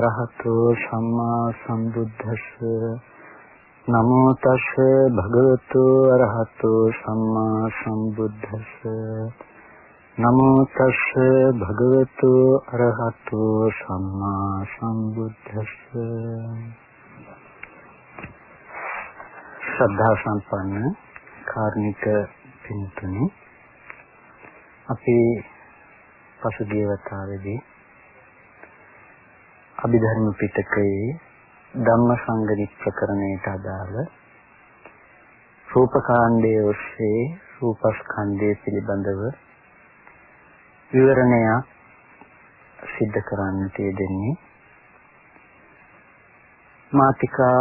නමෝ තස් භගවතු අරහතෝ සම්මා සම්බුද්දස්ස නමෝ තස් භගවතු අරහතෝ සම්මා සම්බුද්දස්ස නමෝ තස් භගවතු අරහතෝ සම්මා සම්බුද්දස්ස ශ්‍රද්ධා සම්පන්න කාර්මික පින්තුනි අපි පසුගිය වතාවේදී අභිධර්ම පිටකයේ ධම්මසංගණිත් ප්‍රකරණයට අදාළ රූපකාණ්ඩයේ ඔස්සේ රූපස්කන්ධය පිළිබඳව විවරණයක් සිද්ධ කරන්නට යෙදෙන්නේ මාතිකා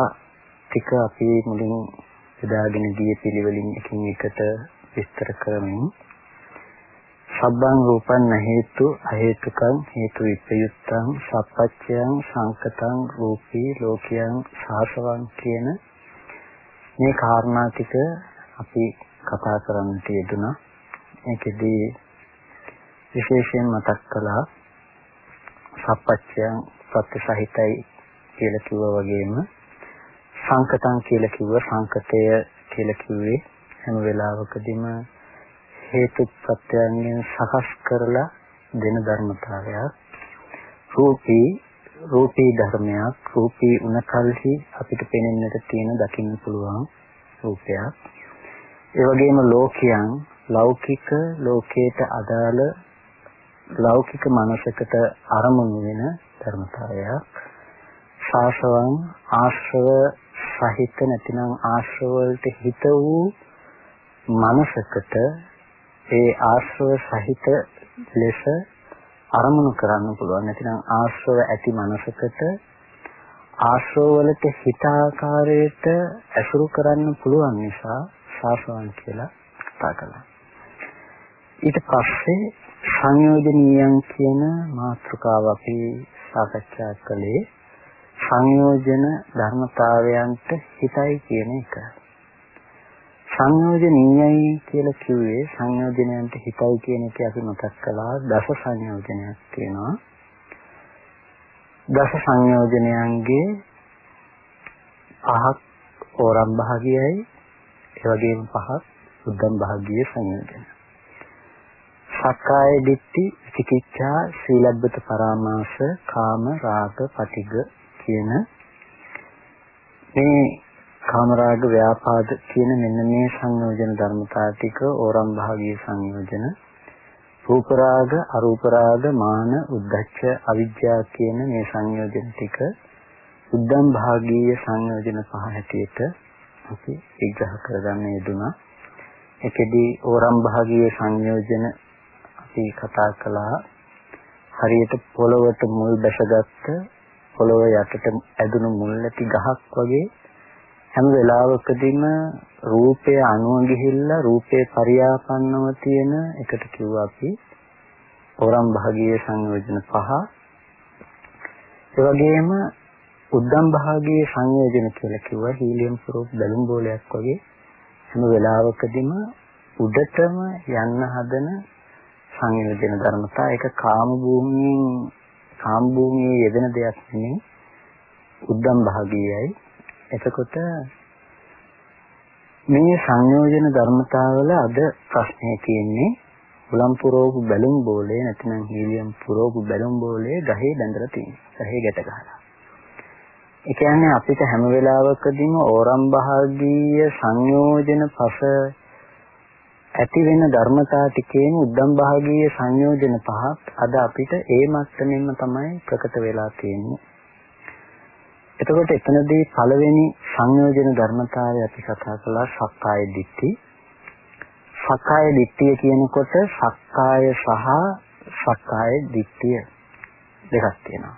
ටික අපි මුලින් යොදාගෙන ගිය පිළිවෙලින් එකින් එකට විස්තර කරමින් සබ්බං රූපං හේතු අහේතුකං හේතු විපයුත්තං සප්පච්චයන් සංකතං රූපී ලෝකයන් සාසවං කියන මේ කාරණා ටික අපි කතා කරන්නට යෙදුණා. ඒකෙදී විශේෂයෙන් මතක් කළා සප්පච්චයන් සත්‍ය සහිතයි කියලා කිව්වා වගේම සංකතං කියලා කිව්ව සංකතය කියලා කිව්වේ හැම වෙලාවකදීම හේතු ප්‍රත්‍යයන්ගෙන් සකස් කරලා දෙන ධර්මතාවයක්. රූපී රූපී ධර්මයක්. රූපී උනකල්හි අපිට පෙනෙන්නට තියෙන දකින්න පුළුවන් රූපයක්. ඒ වගේම ලෝකයන් ලෞකික ලෝකයට අදාළ ලෞකික මනසකට අරමුණු වෙන ධර්මතාවයක්. ශාසවන් ආශ්‍රව සහිත නැතිනම් ආශ්‍රව වලට හිත වූ මනසකට ඒ ආශ්‍රව සහිත ලෙස අරමුණු කරන්න පුළුවන්. නැතිනම් ආශ්‍රව ඇති මනසකට ආශ්‍රව වලට හිත ආකාරයට ඇසුරු කරන්න පුළුවන් නිසා ශාසවන් කියලා කතා කළා. ඊට පස්සේ සංයෝජනීයන් කියන මාතෘකාව අපි සාකච්ඡා කළේ සංයෝජන ධර්මතාවයන්ට හිතයි කියන එක. සංයෝජනීයයි කියලා කිව්වේ සංයෝජනයන්ට හිතයි කියන එක අපි මතක් කළා දස සංයෝජනයක් තියෙනවා. දස සංයෝජනයන්ගේ පහක් ඕරම් භාගයයි ඒ වගේම පහක් උද්දම් භාගීය සංයෝජන. සක්කාය දිට්ඨි විචිකිච්ඡා සීලබ්බත පරාමාස කාම රාග පටිග කියන මේ කාමරාග ව්‍යාපාද කියන මෙන්න මේ සංයෝජන ධර්මතා ටික ඕරම් භාගීය සංයෝජන. රූප රාග අරූප රාග මාන උද්ධච්ච අවිජ්ජා කියන මේ සංයෝජන ටික උද්දම් භාගීය සංයෝජන පහ හැටියට අපි විග්‍රහ කරගන්න යෙදුනා ඒකෙදී ඕරම් භාගීය සංයෝජන අපි කතා කළා. හරියට පොළවට මුල් බැසගත්ත පොළව යටට ඇදුණු මුල් නැති ගහක් වගේ හැම වෙලාවකදීම රූපය අනුව ගිහිල්ලා රූපේ පරියාපන්නව තියෙන එකට කිව්වා අපි ඕරම් භාගීය සංයෝජන පහ. ඒ වගේම උද්දම් භාගීය සංයෝජන කියලා කිව්වා. හීලියම් ස්වරූප බැලුම් බෝලයක් වගේ හැම වෙලාවකදීම උඩටම යන්න හදන සංයෝජන ධර්මතා. ඒක කාම භූමියෙන් කාම භූමියේ යෙදෙන දෙයක් නෙමෙයි. උද්දම් භාගීයයි. එතකොට මේ සංයෝජන ධර්මතාවල අද ප්‍රශ්නේ තියෙන්නේ උලම් පුරෝපු බැලුම් බෝලේ නැත්නම් හීලියම් පුරෝපු බැලුම් බෝලේ ගහේ බැඳලා තියෙනවා. ගහේ ගැට ගහලා. ඒ කියන්නේ අපිට හැම වෙලාවකදීම ඕරම් භාගීය සංයෝජන පස ඇති වෙන ධර්මතා ටිකේම උද්දම් භාගීය සංයෝජන පහක් අද අපිට ඒ මට්ටමින්ම තමයි ප්‍රකට වෙලා තියෙන්නේ. එතකොට එතනදී පළවෙනි සංයෝජන ධර්මතාවය අපි කතා කළා සක්කාය දිට්ඨි. සක්කාය දිට්ඨිය කියනකොට සක්කාය සහ සක්කාය දිට්ඨිය දෙකක් තියෙනවා.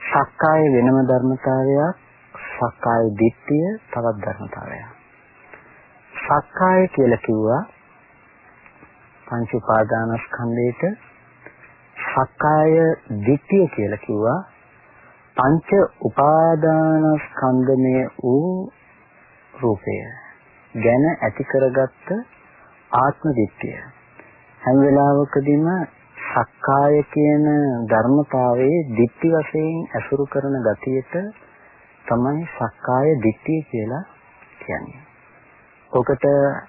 සක්කාය වෙනම ධර්මතාවයක්, සක්කාය දිට්ඨිය තවත් ධර්මතාවයක්. සක්කාය කියලා කිව්වා පංච උපාදානස්කන්ධයට සක්කාය දිට්ඨිය කියලා කිව්වා පංච උපාදානස්කන්ධමය වූ රූපය ගැන ඇති කරගත්ත ආත්ම දිට්ඨිය හැම වෙලාවකදීම සක්කාය කියන ධර්මතාවයේ ditthi වශයෙන් ඇසුරු කරන ගතියට තමයි සක්කාය ditthi කියලා කියන්නේ. ඔකට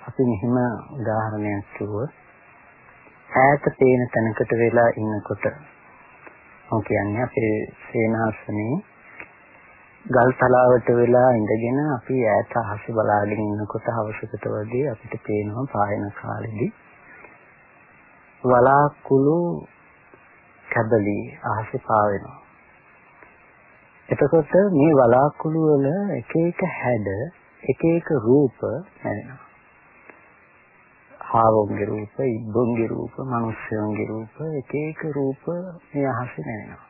අපි මෙහිම උදාහරණයක් කිව්වොත් ඈත පේන තැනකට වෙලා ඉන්නකොට මම කියන්නේ අපේ සේනාසනේ ගල් තලාවට වෙලා ඉඳගෙන අපි ඈත අහස බලාගෙන ඉන්නකොට හවසකට වගේ අපිට පේනවා පායන කාලෙදී වලාකුළු කැබලි අහසේ පාවෙනවා. එතකොට මේ වලාකුළු වල එක එක හැඩ එක එක රූප නැරෙනවා. හාවොන්ගේ රූප, ඉබ්බොන්ගේ රූප, මිනිස්යන්ගේ රූප එක එක රූප මේ අහසේ නැරෙනවා.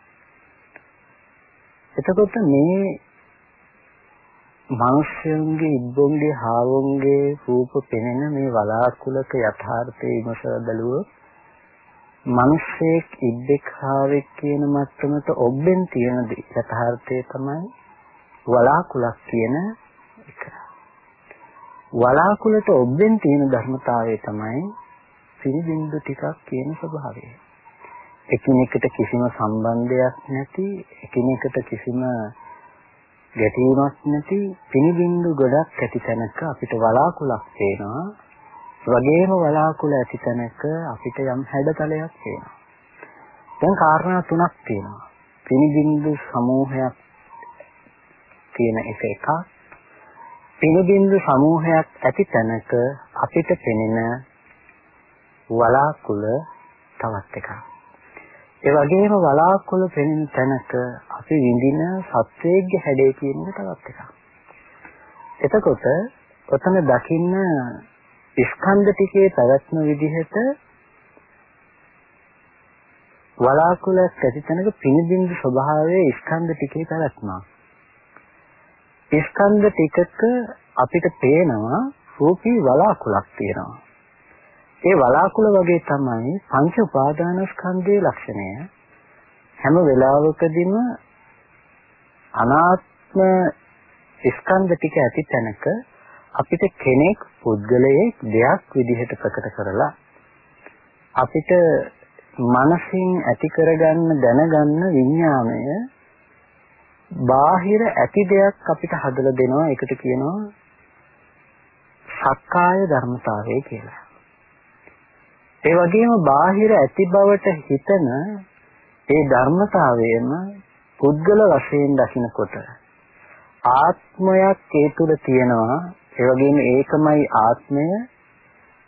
එතකොට මේ මිනිස්යන්ගේ ඉබ්බොන්ගේ හාවොන්ගේ රූප පෙනෙන මේ වලාකුලක යථාර්ථය විමසලා බලුවොත් මිනිස්සෙක් ඉබ්බෙක් හාවෙක් කියන මට්ටමට ඔබෙන් තියෙන යථාර්ථය තමයි වලාකුලක් කියන එක. වලාකුලට ඔබෙන් තියෙන ධර්මතාවය තමයි පිළිබිඳු ටිකක් කියන ස්වභාවය. එකිනෙකට කිසිම සම්බන්ධයක් නැති එකිනෙකට කිසිම ගැටීමක් නැති පිළිබිඳු ගොඩක් ඇති තැනක අපිට වලාකුලක් පේනවා වගේම වලාකුළු ඇති තැනක අපිට යම් හැඩතලයක් තියෙනවා. දැන් කාරණා තුනක් තියෙනවා. පිනිබින්දු සමූහයක් තියෙන එක එකක්. පිනිබින්දු සමූහයක් ඇති තැනක අපිට පෙනෙන වලාකුළු තවත් එකක්. ඒ වගේම වලාකුළු පෙනෙන තැනක අපි විඳින සත්වයේ හැඩය කියන එක තවත් එකක්. එතකොට ඔතන දකින්න ස්කන්ධ ටිකේ පැවැත්ම විදිහට වලාකුළක් ඇති තැනක පිනිබින්දු ස්වභාවයේ ස්කන්ධ ටිකේ පැවැත්ම. ස්කන්ධ ටිකක අපිට පේනවා රූපී වලාකුළක් තියෙනවා. ඒ වලාකුළ වගේ තමයි පංච උපාදානස්කන්ධයේ ලක්ෂණය. හැම වෙලාවකදීම අනාත්ම ස්කන්ධ ටික ඇති තැනක අපිට කෙනෙක් පුද්ගලයෙක් දෙයක් විදිහට ප්‍රකට කරලා අපිට මනසින් ඇති කරගන්න දැනගන්න විඥාණය බාහිර ඇති දෙයක් අපිට හදලා දෙනවා. ඒකට කියනවා සක්කාය ධර්මතාවය කියලා. ඒ වගේම බාහිර ඇති බවට හිතන ඒ ධර්මතාවයම පුද්ගල වශයෙන් දකිනකොට ආත්මයක් ඒ තුල තියෙනවා. ඒ වගේම ඒකමයි ආත්මය.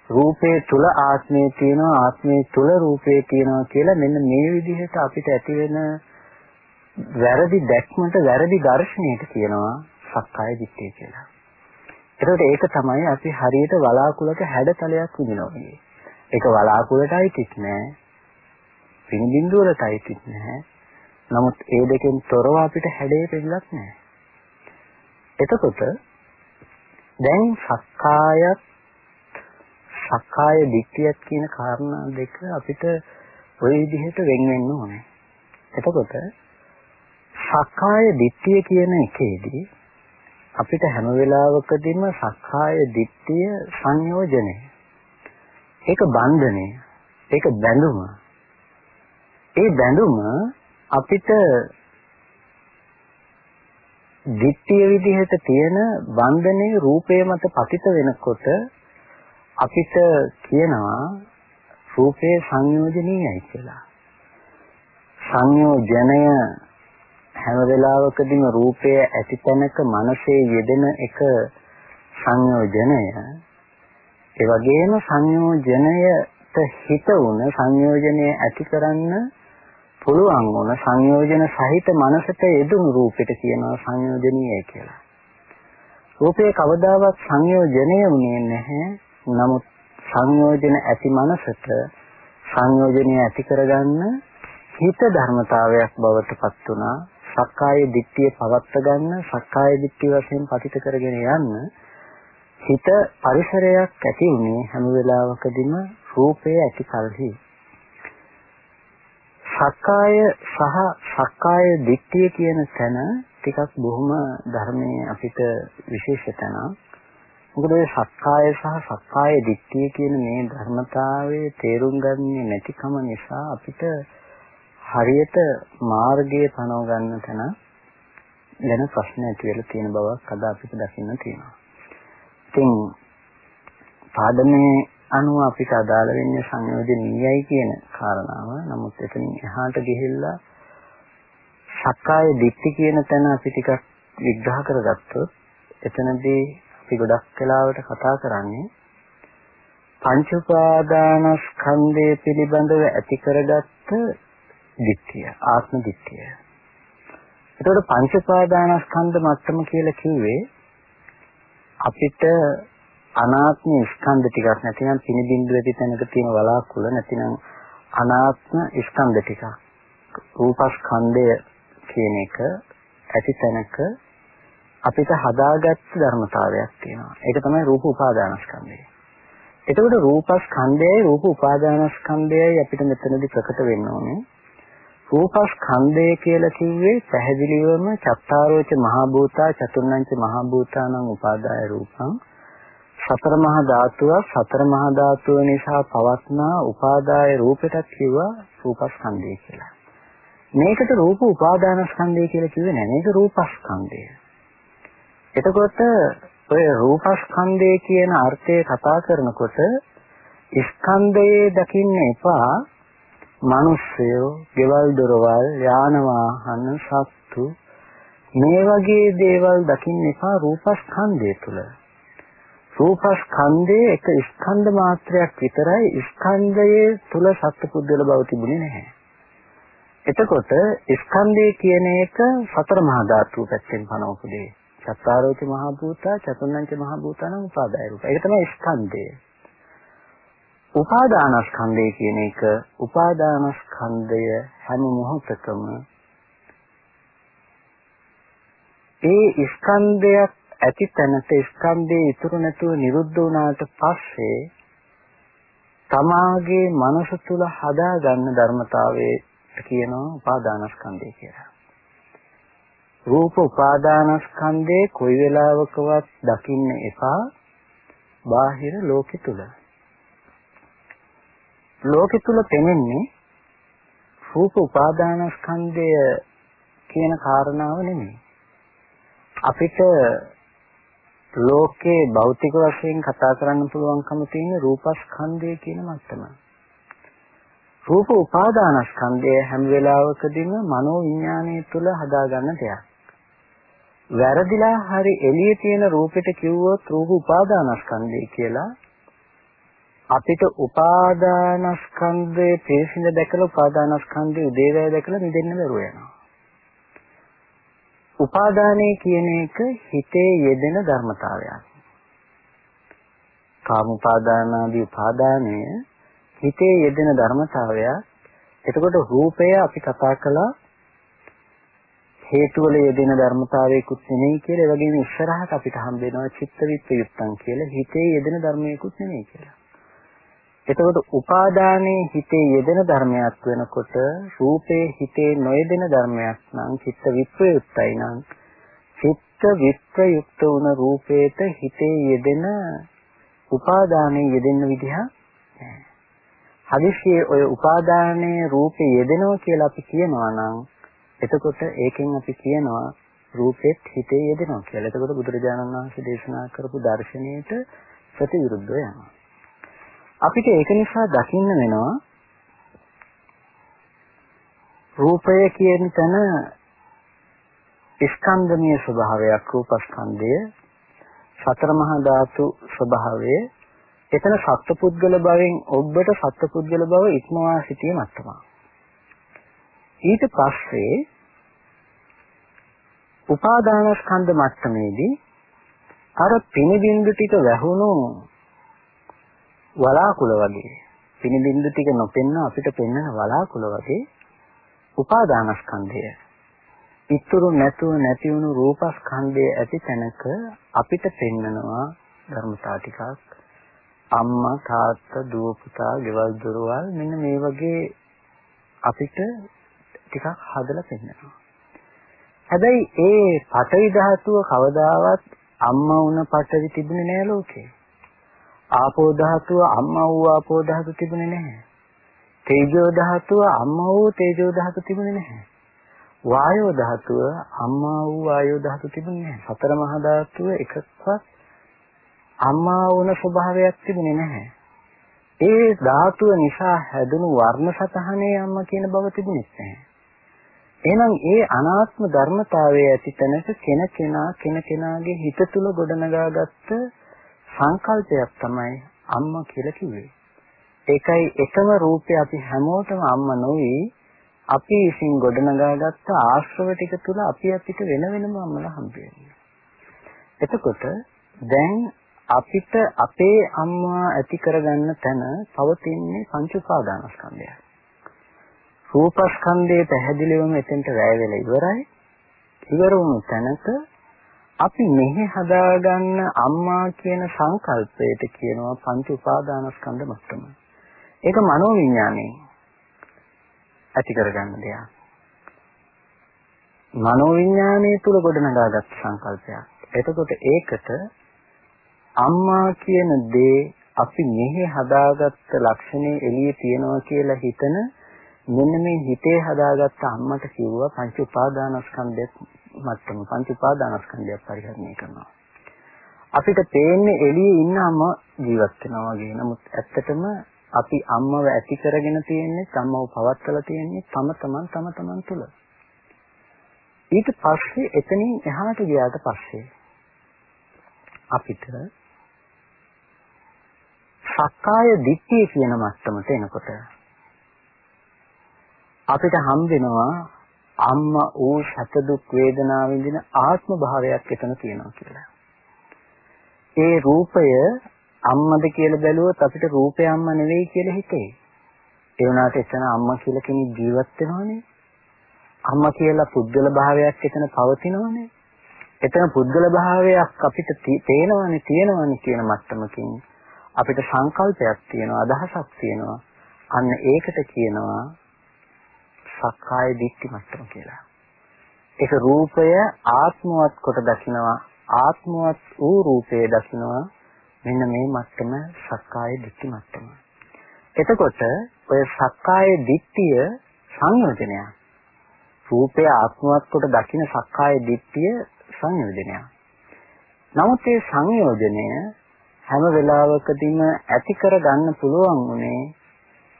රූපේ තුල ආත්මය තියෙනවා. ආත්මයේ තුල රූපේ තියෙනවා කියලා මෙන්න මේ විදිහට අපිට ඇති වෙන වැරදි දැක්මට වැරදි දර්ශනයට කියනවා සක්කාය දිට්ඨිය කියලා. එතකොට ඒක තමයි අපි හරියට වලාකුළක හැඩතලයක් විඳිනවා. ඒක වලාකුළටයිතිත් නෑ. පින්බින්දු වලටයිතිත් නෑ. නමුත් ඒ දෙකෙන් තොරව අපිට හැඩේ පෙන්නලක් නෑ. එතකොට දැන් සක්කායත් සක්කාය දිට්ඨියත් කියන කාරණා දෙක අපිට ওই විදිහට වෙන් වෙන්න ඕනේ. එතකොට සක්කාය දිට්ඨිය කියන එකේදී අපිට හැම වෙලාවකදීම සක්කාය දිට්ඨිය සංයෝජනය. ඒක බන්ධනය. ඒක බැඳුම. ඒ බැඳුම අපිට දිට්ඨිය විදිහට තියෙන වන්දනේ රූපය මත පතිත වෙනකොට අපිට කියනවා රූපේ සංයෝජනීයයි කියලා. සංයෝජනය හැම වෙලාවකදීම රූපය ඇති තැනක මනසේ යෙදෙන එක සංයෝජනය. ඒ වගේම සංයෝජනයට හිත උන සංයෝජනය ඇති කරන්න පුළුවන් වුණ සංයෝජන සහිත මනසට යෙදුණු රූපෙට කියනවා සංයෝජනීය කියලා. රූපේ කවදාවත් සංයෝජනය වුණේ නැහැ. නමුත් සංයෝජන ඇති මනසට සංයෝජනය ඇති කරගන්න හිත ධර්මතාවයක් බවට පත් වුණා. සක්කාය දිට්ඨිය පවත්ත ගන්න, සක්කාය දිට්ඨිය වශයෙන් පතිත කරගෙන යන්න හිත පරිසරයක් ඇති උනේ හැම වෙලාවකදීම රූපය ඇති කලෙහි සක්කාය සහ සක්කාය දිට්ඨිය කියන තැන ටිකක් බොහොම ධර්මයේ අපිට විශේෂ තැනක්. මොකද ඒ සක්කාය සහ සක්කාය දිට්ඨිය කියන මේ ධර්මතාවයේ තේරුම් ගන්නේ නැතිකම නිසා අපිට හරියට මාර්ගයේ පනව ගන්න තැන ගැන ප්‍රශ්න ඇති වෙලා තියෙන බවක් අද අපිට දකින්න තියෙනවා. ඉතින් පාදමේ අනුව අපිට අදාළ වෙන්නේ සංයෝජනීයයි කියන කාරණාව. නමුත් එතනින් එහාට ගිහිල්ලා සක්කාය දිට්ඨි කියන තැන අපි ටිකක් විග්‍රහ කරගත්තොත් එතනදී අපි ගොඩක් වෙලාවට කතා කරන්නේ පංච උපාදානස්කන්ධය පිළිබඳව ඇති කරගත්ත දිට්ඨිය ආත්ම දිට්ඨිය. එතකොට පංච උපාදානස්කන්ධ මට්ටම කියලා කිව්වේ අපිට අනාත්ම ස්කන්ධ ටිකක් නැතිනම් පිනිබින්දු ඇති තැනක තියෙන වලාකුළ නැතිනම් අනාත්ම ස්කන්ධ ටිකක් රූපස්කන්ධය කියන එක ඇති තැනක අපිට හදාගත්ත ධර්මතාවයක් තියෙනවා. ඒක තමයි රූප උපාදානස්කන්ධය. එතකොට රූපස්කන්ධයයි රූප උපාදානස්කන්ධයයි අපිට මෙතනදී ප්‍රකට වෙන්න ඕනේ. රූපස්කන්ධය කියලා කිව්වේ පැහැදිලිවම චත්තාරෝච මහා භූතා චතුර්ණංච මහා භූතානං උපාදාය රූපං සතර මහා ධාතුව සතර මහා ධාතුව නිසා පවත්නා උපාදාය රූපෙටත් කිව්වා රූපස්කන්ධය කියලා. මේකට රූප උපාදානස්කන්ධය කියලා කිව්වේ නෑ. මේක රූපස්කන්ධය. එතකොට ඔය රූපස්කන්ධය කියන අර්ථය කතා කරනකොට ස්කන්ධයේ දකින්න එපා මිනිස්සයෝ, ගෙවල් දොරවල්, යාන වාහන, සත්තු මේ වගේ දේවල් දකින්න එපා රූපස්කන්ධය තුල. රූපස්කන්ධයේ එක ස්කන්ධ මාත්‍රයක් විතරයි ස්කන්ධයේ තුල සත්පුද්ගල බව තිබුණේ නැහැ. එතකොට ස්කන්ධය කියන එක සතර මහා ධාතු පැත්තෙන් පනවපු දෙයක්. චත්තාරෝච මහ භූතා චතුර්ණංච මහ භූතානම් උපාදාය රූප. ඒක තමයි ස්කන්ධය. උපාදානස්කන්ධය කියන එක උපාදානස්කන්ධය හැම මොහොතකම ඒ ස්කන්ධයක් ඇති තැනට ස්කන්ධේ ඉතුරු නැතුව නිරුද්ධ වුණාට පස්සේ තමාගේ මනස තුල හදාගන්න ධර්මතාවයේ කියනවා උපාදානස්කන්ධය කියලා. රූප උපාදානස්කන්ධේ කොයි වෙලාවකවත් දකින්න එපා බාහිර ලෝකෙ තුල. ලෝකෙ තුල පෙනෙන්නේ රූප උපාදානස්කන්ධය කියන කාරණාව නෙමෙයි. අපිට ලෝකේ භෞතික වශයෙන් කතා කරන්න පුළුවන්කම තියෙන රූපස්කන්ධය කියන මට්ටම. රූප උපාදානස්කන්ධය හැම වෙලාවකදීම මනෝ විඥානය තුළ හදාගන්න දෙයක්. වැරදිලා හරි එළියේ තියෙන රූපෙට කිව්වොත් රූප උපාදානස්කන්ධය කියලා අපිට උපාදානස්කන්ධයේ තේසින්ද දැකලා උපාදානස්කන්ධයේ උදේවැය දැකලා මිදෙන්න බැරුව යනවා. උපාදානයේ කියන එක හිතේ යෙදෙන ධර්මතාවයක්. කාම උපාදානාදී උපාදානය හිතේ යෙදෙන ධර්මතාවයක්. එතකොට රූපය අපි කතා කළා හේතු වල යෙදෙන ධර්මතාවයකුත් නෙමෙයි කියලා ඒ වගේම ඉස්සරහට අපිට හම්බ වෙනවා චිත්ත විප්‍රයුක්තං කියලා හිතේ යෙදෙන ධර්මයකුත් නෙමෙයි කියලා. එතකොට උපාදානයේ හිතේ යෙදෙන ධර්මයක් වෙනකොට රූපේ හිතේ නොයෙදෙන ධර්මයක් නම් චිත්ත විප්‍රයුක්තයි නම් චිත්ත විප්‍රයුක්ත වුණ රූපේට හිතේ යෙදෙන උපාදානයේ යෙදෙන විදිහ නැහැ. හදිස්සියේ ඔය උපාදානයේ රූපේ යෙදෙනවා කියලා අපි කියනවා නම් එතකොට ඒකෙන් අපි කියනවා රූපෙත් හිතේ යෙදෙනවා කියලා. එතකොට බුදුරජාණන් වහන්සේ දේශනා කරපු දර්ශනයට ප්‍රතිවිරුද්ධව යනවා. අපිට ඒක නිසා දකින්න වෙනවා රූපය කියන තැන ස්කන්ධමය ස්වභාවයක් රූපස්කන්ධය සතර මහා ධාතු ස්වභාවය එතන සත්පුද්ගල භවෙන් ඔබට සත්පුද්ගල භව ඉක්මවා සිටීම මට්ටමක්. ඊට පස්සේ උපාදානස්කන්ධ මට්ටමේදී අර පිනිබින්දු ටික වැහුණු වලාකුළ වගේ පිනිබින්දු ටික නොපෙන්න අපිට පෙන්වන වලාකුළ වගේ උපාදානස්කන්ධය ඉතුරු නැතුව නැති වුණු රූපස්කන්ධය ඇති තැනක අපිට පෙන්නනවා ධර්මතා ටිකක් අම්මා තාත්තා දුව පුතා ගෙවල් දොරවල් මෙන්න මේ වගේ අපිට ටිකක් හදලා පෙන්නනවා. හැබැයි ඒ පඨවි ධාතුව කවදාවත් අම්මා වුණ පඨවි තිබුණේ නෑ ලෝකේ. ආපෝ ධාතුව අම්මා වූ ආපෝ ධාතුව තිබුණේ නැහැ. තේජෝ ධාතුව අම්මා වූ තේජෝ ධාතුව තිබුණේ නැහැ. වායෝ ධාතුව අම්මා වූ වායෝ ධාතුව තිබුණේ නැහැ. සතර මහා ධාතුව එකක්වත් අම්මා වුණ ස්වභාවයක් තිබුණේ නැහැ. ඒ ධාතුව නිසා හැදුණු වර්ණ සතහනේ අම්මා කියන බව තිබුණේ නැහැ. එහෙනම් ඒ අනාත්ම ධර්මතාවයේ ඇති තැනක කෙනකෙනා කෙනකෙනාගේ හිත තුල ගොඩනගාගත්ත සංකල්පයක් තමයි අම්මා කියලා කිව්වේ. ඒකයි එකම රූපේ අපි හැමෝටම අම්මා නොවි අපි විසින් ගොඩනගාගත්ත ආශ්‍රව ටික තුල අපි අපිට වෙන වෙනම අම්මලා හම්බ එතකොට දැන් අපිට අපේ අම්මා ඇති කරගන්න තැන පවතින්නේ පංච උපාදානස්කන්ධය. රූපස්කන්ධයේ පැහැදිලිවම එතෙන්ට වැය වෙලා ඉවරයි. ඉවර වුණු තැනක අපි මෙහි හදාගන්න අම්මා කියන සංකල්පයට කියනවා පංච උපාදානස්කන්ධ මට්ටම. ඒක මනෝවිඤ්ඤාණයෙන් ඇති කරගන්න දෙයක්. මනෝවිඤ්ඤාණය තුල ගොඩනගාගත් සංකල්පයක්. එතකොට ඒකට අම්මා කියන දේ අපි මෙහි හදාගත්ත ලක්ෂණේ එළියේ තියනවා කියලා හිතන මෙන්න මේ හිතේ හදාගත්ත අම්මට කිව්වා පංච උපාදානස්කන්ධය මට්ටම පංච උපාදානස්කන්ධයක් පරිහරණය කරනවා. අපිට පේන්නේ එළියේ ඉන්න අම්ම ජීවත් වෙනවා වගේ. නමුත් ඇත්තටම අපි අම්මව ඇති කරගෙන තියෙන්නේ අම්මව පවත්වලා තියෙන්නේ තම තමන් තම තමන් තුළ. ඊට පස්සේ එතනින් එහාට ගියාට පස්සේ අපිට සක්කාය දිට්ඨිය කියන මට්ටමට එනකොට අපිට හම් වෙනවා අම්මා ඌ සැප දුක් වේදනා විඳින ආත්ම භාවයක් එතන තියෙනවා කියලා. ඒ රූපය අම්මද කියලා බැලුවොත් අපිට රූපය අම්මා නෙවෙයි කියලා හිතේ. ඒ වුණාට එතන අම්මා කියලා කෙනෙක් ජීවත් වෙනවනේ. අම්මා කියලා පුද්ගල භාවයක් එතන පවතිනවනේ. එතන පුද්ගල භාවයක් අපිට පේනවනේ තියෙනවනේ කියන මට්ටමකින් අපිට සංකල්පයක් තියෙනවා අදහසක් තියෙනවා. අන්න ඒකට කියනවා සක්කාය දිට්ඨි මට්ටම කියලා. ඒක රූපය ආත්මවත් කොට දකිනවා ආත්මවත් වූ රූපය දකිනවා මෙන්න මේ මට්ටම සක්කාය දිට්ඨි මට්ටම. එතකොට ඔය සක්කාය දිට්ඨිය සංයෝජනයක්. රූපය ආත්මවත් කොට දකින සක්කාය දිට්ඨිය සංයෝජනයක්. නමුත් මේ සංයෝජනය හැම වෙලාවකදීම ඇති කර ගන්න පුළුවන් උනේ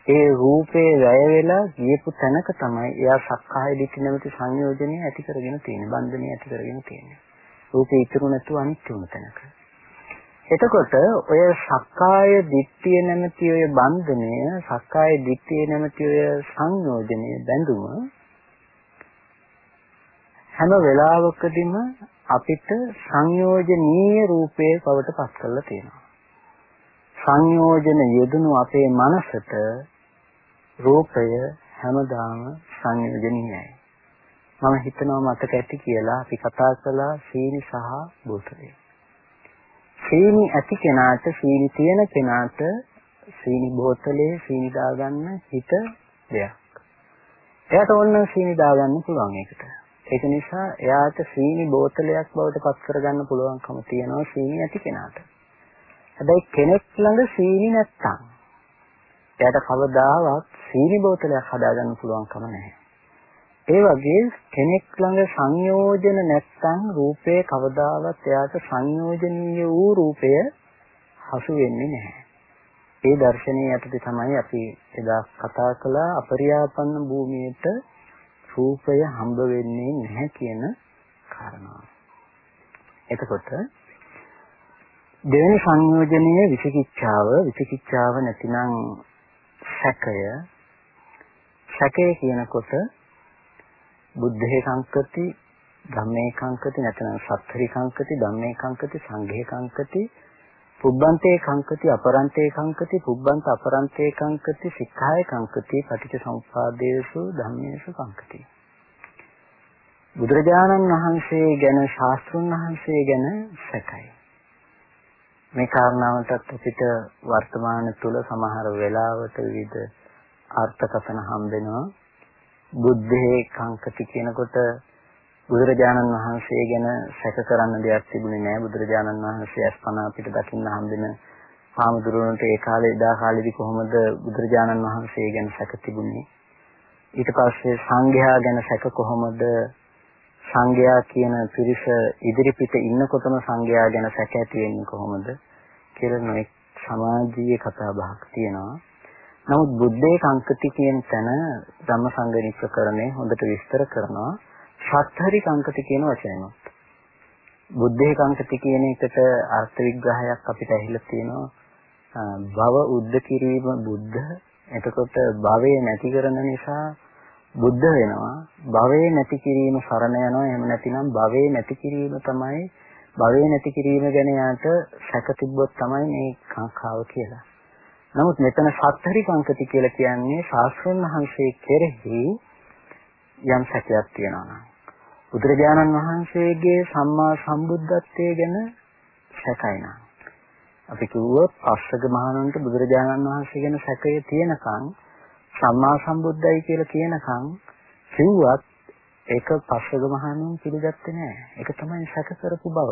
ඒ රූපේ වැය වෙලා ගියපු තැනක තමයි එයා සක්කාය දිට්ඨි නැමැති සංයෝජනය ඇති කරගෙන තියෙන්නේ. බන්ධනය ඇති කරගෙන තියෙන්නේ. රූපේ ඉතුරු නැතුව අනිත්‍ය වුණ තැනක. එතකොට ඔය සක්කාය දිට්ඨිය නැමැති ඔය බන්ධනය, සක්කාය දිට්ඨිය නැමැති ඔය සංයෝජනය බැඳුම හැම වෙලාවකදීම අපිට සංයෝජනීය රූපේ බවට පත් කරලා තියෙනවා. සංයෝජන යෙදුණු අපේ මනසට රූපය හැමදාම සංයෝජනීයයි. මම හිතනවා මතක ඇති කියලා අපි කතා කළා සීනි සහ බෝතලය. සීනි ඇති කෙනාට සීනි තියෙන කෙනාට සීනි බෝතලේ සීනි දාගන්න හිත දෙයක්. එයාට ඕන සීනි දාගන්න පුළුවන් ඒකට. ඒක නිසා එයාට සීනි බෝතලයක් බවට පත් කරගන්න පුළුවන්කම තියෙනවා සීනි ඇති කෙනාට. හැබැයි කෙනෙක් ළඟ සීනි නැත්තම් එයාට කවදාවත් සීනි බෝතලයක් හදාගන්න පුළුවන් කම නැහැ. ඒ වගේ කෙනෙක් ළඟ සංයෝජන නැත්නම් රූපේ කවදාවත් එයාට සංයෝජනීය වූ රූපය හසු වෙන්නේ නැහැ. ඒ දර්ශනීය යටතේ තමයි අපි එදා කතා කළ අපරියාපන්න භූමියට රූපය හම්බ වෙන්නේ නැහැ කියන කාරණාව. එතකොට දෙවෙනි සංයෝජනයේ විචිකිච්ඡාව විචිකිච්ඡාව නැතිනම් සැකය සැකය කියනකොට බුද්ධේ සංකති ධම්මේ සංකති නැත්නම් සත්තරි සංකති ධම්මේ සංකති සංඝේ සංකති පුබ්බන්තේ සංකති අපරන්තේ සංකති පුබ්බන්ත අපරන්තේ සංකති සික්ඛාය සංකති පටිච්ච සමුප්පාදේසු ධම්මේසු සංකති. බුදුරජාණන් වහන්සේ ගැන ශාස්ත්‍රුන් වහන්සේ ගැන සැකයි. මේ කාරණාවටත් අපිට වර්තමාන තුල සමහර වෙලාවට විවිධ අර්ථකථන හම්බෙනවා. බුද්ධේ කංකති කියනකොට බුදුරජාණන් වහන්සේ ගැන සැක කරන්න දෙයක් තිබුණේ නැහැ. බුදුරජාණන් වහන්සේ අස්පනා අපිට දකින්න හම්බෙන හාමුදුරුවන්ට ඒ කාලේ එදා කාලේදී කොහොමද බුදුරජාණන් වහන්සේ ගැන සැක තිබුණේ? ඊට පස්සේ සංඝයා ගැන සැක කොහොමද? සංඝයා කියන පිරිස ඉදිරිපිට ඉන්නකොටම සංඝයා ගැන සැක ඇති වෙන්නේ කොහොමද කියලා නොඑක් සමාජීය කතා බහක් තියෙනවා. නමුත් බුද්ධේ කංකති කියන තැන ධම්මසංග නිප්‍රකරණය හොඳට විස්තර කරනවා. සත්හරි කංකති කියන වචනයමත්. බුද්ධේ කංකති කියන එකට අර්ථ විග්‍රහයක් අපිට ඇහිලා තියෙනවා. භව උද්ද කිරීම බුද්ධ එතකොට භවය නැති කරන නිසා බුද්ධ වෙනවා භවයේ නැති කිරීම සරණ යනවා එහෙම නැතිනම් භවයේ නැති කිරීම තමයි භවයේ නැති කිරීම ගැන යාට සැක තිබ්බොත් තමයි මේ කාංකාව කියලා. නමුත් මෙතන සත්‍තරි කංකති කියලා කියන්නේ ශාස්ත්‍රඥ වහන්සේ කෙරෙහි යම් සැකයක් තියෙනවා නම් බුදුරජාණන් වහන්සේගේ සම්මා සම්බුද්ධත්වයේ ගැන සැකයි නම් අපි කිව්වොත් පස්සක මහණුන්ට බුදුරජාණන් වහන්සේ ගැන සැකය තියෙනකන් සම්මා සම්බුද්ධයි කියලා කියනකන් කිව්වත් ඒක පස්සක මහණුන් පිළිගත්තේ නැහැ. ඒක තමයි සැක කරපු බව.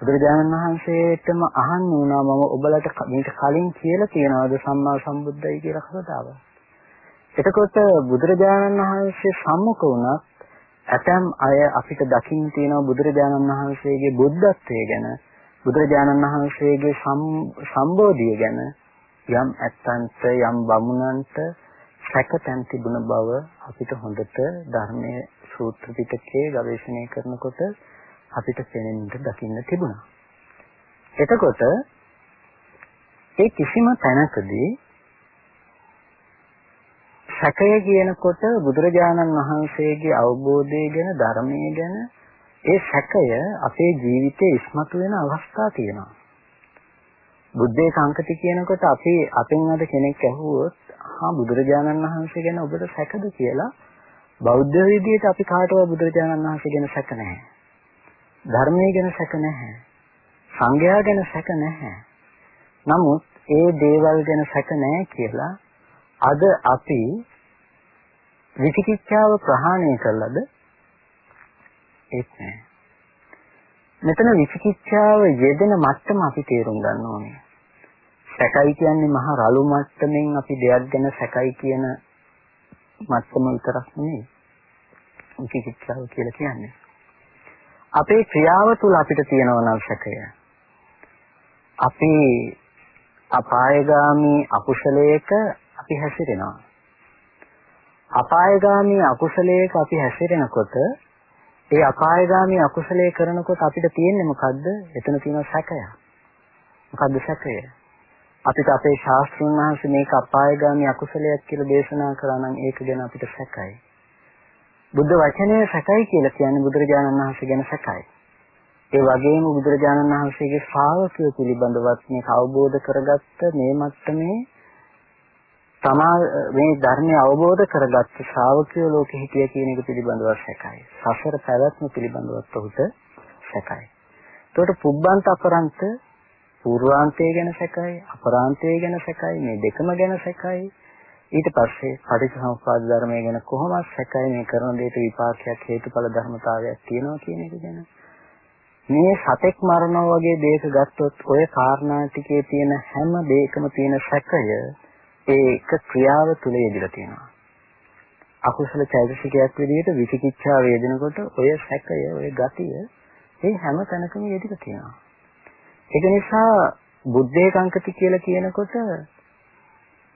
බුදුරජාණන් වහන්සේටම අහන්න වුණා මම ඔබලට මේක කලින් කියලා තියනවාද සම්මා සම්බුද්ධයි කියලා කවදාවත්. එතකොට බුදුරජාණන් වහන්සේ සම්මුඛ වුණත් ඇතැම් අය අපිට දකින්න තියෙනවා බුදුරජාණන් වහන්සේගේ බුද්ධත්වයේ ගැන බුදුරජාණන් වහන්සේගේ සම්බෝධිය ගැන යම් ඇත්තන්ට යම් බමුණන්ට සැකතැන් තිබුණ බව අපිට හොඳට ධර්මයේ සූත්‍ර පිටකයේ ගවේෂණය කරනකොට අපිට පෙනෙන්න දකින්න තිබුණා. එතකොට ඒ කිසිම තැනකදී සැකය කියනකොට බුදුරජාණන් වහන්සේගේ අවබෝධය ගැන ධර්මයේ ගැන ඒ සැකය අපේ ජීවිතේ ඉස්මතු වෙන අවස්ථා තියෙනවා. බුද්ධේ සංකති කියනකොට අපි අපෙන් අද කෙනෙක් ඇහුවොත් හා බුදුරජාණන් වහන්සේ ගැන ඔබට සැකද කියලා බෞද්ධ විදියට අපි කාටවත් බුදුරජාණන් වහන්සේ ගැන සැක නැහැ. ධර්මයේ ගැන සැක නැහැ. සංඝයා ගැන සැක නැහැ. නමුත් ඒ දේවල් ගැන සැක නැහැ කියලා අද අපි විචිකිච්ඡාව ප්‍රහාණය කළාද? ඒත් නෑ. මෙතන විචිකිච්ඡාව යෙදෙන මට්ටම අපි තේරුම් ගන්න ඕනේ. සැකයි කියන්නේ මහා රළු මට්ටමින් අපි දෙයක් ගැන සැකයි කියන මට්ටම විතරක් නෙවෙයි. විචිකිච්ඡාව කියලා කියන්නේ. අපේ ක්‍රියාව තුල අපිට තියෙන අනවශ්‍යකය. අපි අපායගාමි අකුසලයක අපි හැසිරෙනවා. අපායගාමි අකුසලයක අපි හැසිරෙනකොට ඒ අපායගාමි අකුසලයේ කරනකොට අපිට තියෙන්නේ මොකද්ද? එතන තියෙන සැකය. මොකද්ද සැකය? අපිට අපේ ශාස්ත්‍රඥ වහන්සේ මේක අපායගාමි අකුසලයක් කියලා දේශනා කරා නම් ඒක ගැන අපිට සැකයි. බුද්ධ වචනේ සැකයි කියලා කියන්නේ බුදුරජාණන් වහන්සේ ගැන සැකයි. ඒ වගේම බුදුරජාණන් වහන්සේගේ ශ්‍රාවකයෝ පිළිබඳවත් මේක අවබෝධ කරගත්ත මේ මට්ටමේ තමා මේ ධර්මය අවබෝධ කරගත්ත ශ්‍රාවකයෝ ලෝකෙ හිටිය කියන එක පිළිබඳව සැකයි. සසර පැවැත්ම පිළිබඳව ඔහුට සැකයි. එතකොට පුබ්බන්ත අපරන්ත පූර්වාන්තය ගැන සැකයි, අපරාන්තය ගැන සැකයි, මේ දෙකම ගැන සැකයි. ඊට පස්සේ පටිච්චසමුප්පාද ධර්මය ගැන කොහොමද සැකයි මේ කරන දෙයට විපාකයක් හේතුඵල ධර්මතාවයක් තියෙනවා කියන එක ගැන. මේ සතෙක් මරනවා වගේ දෙයක ගත්තොත් ඔය කාරණා ටිකේ තියෙන හැම දෙයකම තියෙන සැකය ඒක ක්‍රියාව තුල යෙදලා තියෙනවා. අකුසල චෛතසිකයක් විදිහට විචිකිච්ඡා වේදනකොට ඔය සැකය, ඔය ගතිය මේ හැම තැනකම යෙදලා තියෙනවා. ඒක නිසා බුද්ධේ කංකති කියලා කියනකොට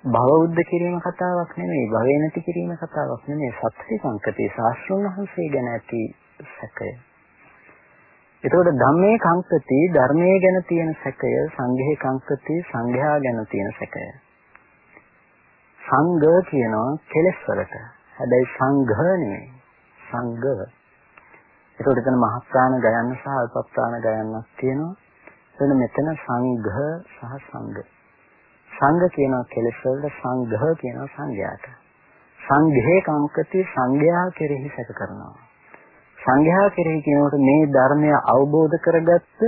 භවඋද්ද කිරීම කතාවක් නෙමෙයි, භවේ නැති කිරීම කතාවක් නෙමෙයි, සත්‍ය කංකති ශාස්ත්‍රඥ වහන්සේ ගැන ඇති සැකය. එතකොට ධම්මේ කංකති ධර්මයේ ගැන තියෙන සැකය, සංඝේ කංකති සංඝයා ගැන තියෙන සැකය. සංඝ කියනවා කෙලෙස් වලට. හැබැයි සංඝ නෙමෙයි. සංඝ. ඒකට එතන මහ ප්‍රාණ ගයන්න සහ අල්ප ප්‍රාණ ගයන්නක් තියෙනවා. එතන මෙතන සංඝ සහ සංඝ. සංඝ කියනවා කෙලෙස් වලට සංඝ කියනවා සංඝයාට. සංඝේ කංකති සංඝයා කෙරෙහි සැක කරනවා. සංඝයා කෙරෙහි කියනකොට මේ ධර්මය අවබෝධ කරගත්ත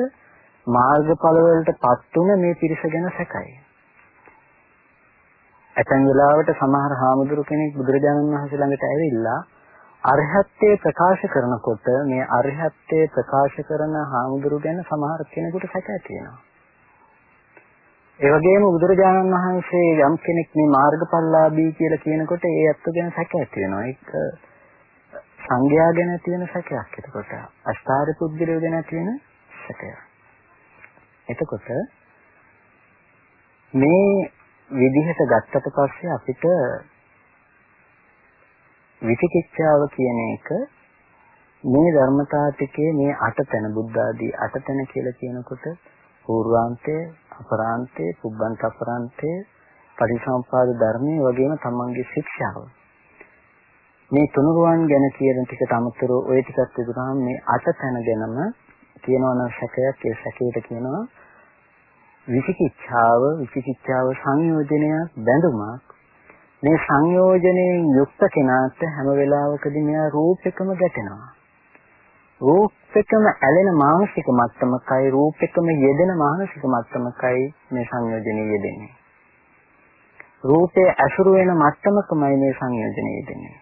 මාර්ගඵල වලටපත් උන මේ පිරිස ගැන සැකයි. ඇතැම් වෙලාවට සමහර හාමුදුරු කෙනෙක් බුදුරජාණන් වහන්සේ ළඟට ඇවිල්ලා අරහත්ත්වයේ ප්‍රකාශ කරනකොට මේ අරහත්ත්වයේ ප්‍රකාශ කරන හාමුදුරු ගැන සමහර කෙනෙකුට සැක ඇති වෙනවා. ඒ වගේම බුදුරජාණන් වහන්සේ යම් කෙනෙක් මේ මාර්ගඵලලාභී කියලා කියනකොට ඒ ඇත්ත ගැන සැක ඇති වෙනවා. ඒක සංඝයා ගැන ඇති වෙන සැකයක්. එතකොට අෂ්ටාරි පුද්ගලයෝ ගැන ඇති වෙන සැකයක්. එතකොට මේ විදිහට ගත්තට පස්සේ අපිට විචිකිච්ඡාව කියන එක මේ ධර්මතා ටිකේ මේ අටතන බුද්ධ ආදී අටතන කියලා කියනකොට පූර්වාන්තය අපරාන්තේ පුබ්බන්ත අපරාන්තේ පරිසම්පාද ධර්මයේ වගේම තමන්ගේ ශික්ෂාව. මේ තුනුරුවන් ගැන කියන ටිකට අමතරව ওই ටිකත් විතරම මේ අට තැන ගැනම කියනවා නම් සැකයක් ඒ සැකයට කියනවා විචිකිච්ඡාව විචිකිච්ඡාව සංයෝජනයක් බැඳුමක්. මේ සංයෝජනයෙන් යුක්ත කෙනාට හැම වෙලාවකදී මෙයා රූපෙකම ගැටෙනවා. රූපෙකම ඇලෙන මානසික මට්ටමකයි රූපෙකම යෙදෙන මානසික මට්ටමකයි මේ සංයෝජනේ යෙදෙන්නේ. රූපයේ ඇසුරු වෙන මට්ටමකමයි මේ සංයෝජනේ යෙදෙන්නේ.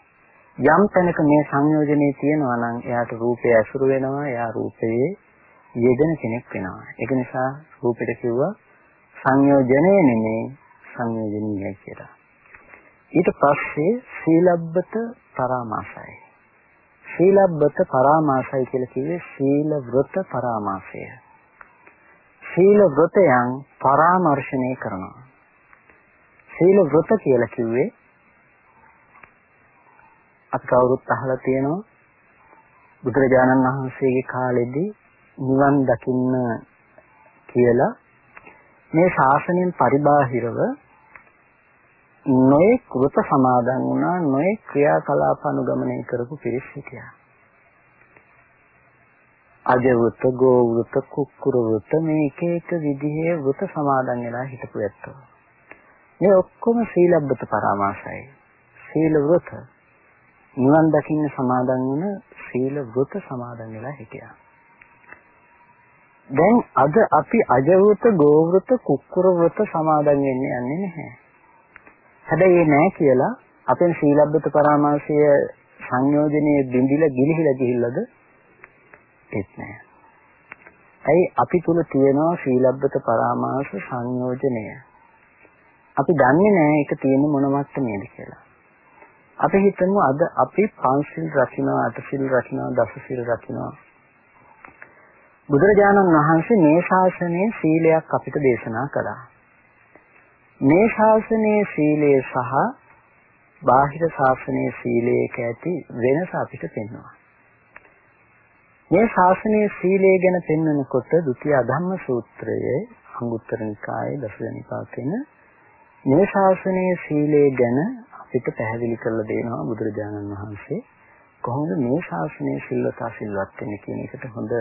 යම් තැනක මේ සංයෝජනේ තියෙනවා නම් එයාට රූපය ඇසුරු වෙනවා, එයා රූපයේ යෙදෙන කෙනෙක් වෙනවා. ඒක නිසා රූපෙට කිව්වා සංයෝජනේ නෙමේ සංයෝජනීය කියලා. ඊට පස්සේ සීලබ්බත පරාමාසයි. සීලබ්බත පරාමාසයි කියලා කිව්වේ සීල වෘත පරාමාසය. සීල වෘතයන් පරාමර්ශණය කරනවා. සීල වෘත කියලා කිව්වේ අපි කවුරුත් අහලා තියෙනවා බුදුරජාණන් වහන්සේගේ කාලෙදී නිවන් දකින්න කියලා මේ ශාසනයෙන් පරිබාහිරව නොයෙක් වෘත සමාදන් වුණා නොයෙක් ක්‍රියාකලාප අනුගමනය කරපු පිරිස් හිටියා. අජ වෘත, ගෝ වෘත, කුක්කුර වෘත මේ එක එක විදිහේ වෘත සමාදන් වෙලා හිටපු ඇත්තෝ. මේ ඔක්කොම සීලබ්බත පරාමාසයි. සීල වෘත නිවන් දකින්න සමාදන් වුණ සීල වෘත සමාදන් වෙලා හිටියා. දැන් අද අපි අජ වෘත, ගෝ වෘත, කුක්කුර වෘත සමාදන් වෙන්නේ යන්නේ නැහැ. හැබැයි ඒ නෑ කියලා අපෙන් සීලබ්බත පරාමාසය සංයෝජනයේ බිඳිලා ගිලිහිලා ගිහිල්ලාද ඒත් නෑ. ඇයි අපි තුල තියෙනවා සීලබ්බත පරාමාස සංයෝජනය. අපි දන්නේ නෑ ඒක තියෙන්නේ මොන මට්ටමේද කියලා. අපි හිතමු අද අපි පංචශීල් රකින්නවා අටශීල් රකින්නවා දසශීල් රකින්නවා. බුදුරජාණන් වහන්සේ මේ ශාසනයේ සීලයක් අපිට දේශනා කළා. මේ ශාසනයේ සීලය සහ බාහිර ශාසනයේ සීලයක ඇති වෙනස අපිට පෙන්වනවා. මේ ශාසනයේ සීලය ගැන පෙන්වනකොට ဒုတိ ය ධම්ම සූත්‍රයේ අංගුත්තර නිකායේ දසවෙනි පාඨයෙන් මේ ශාසනයේ සීලය ගැන අපිට පැහැදිලි කරලා දෙනවා බුදුරජාණන් වහන්සේ කොහොමද මේ ශාසනයේ සිල්වතා සිල්වත් වෙන්නේ කියන එකට හොඳ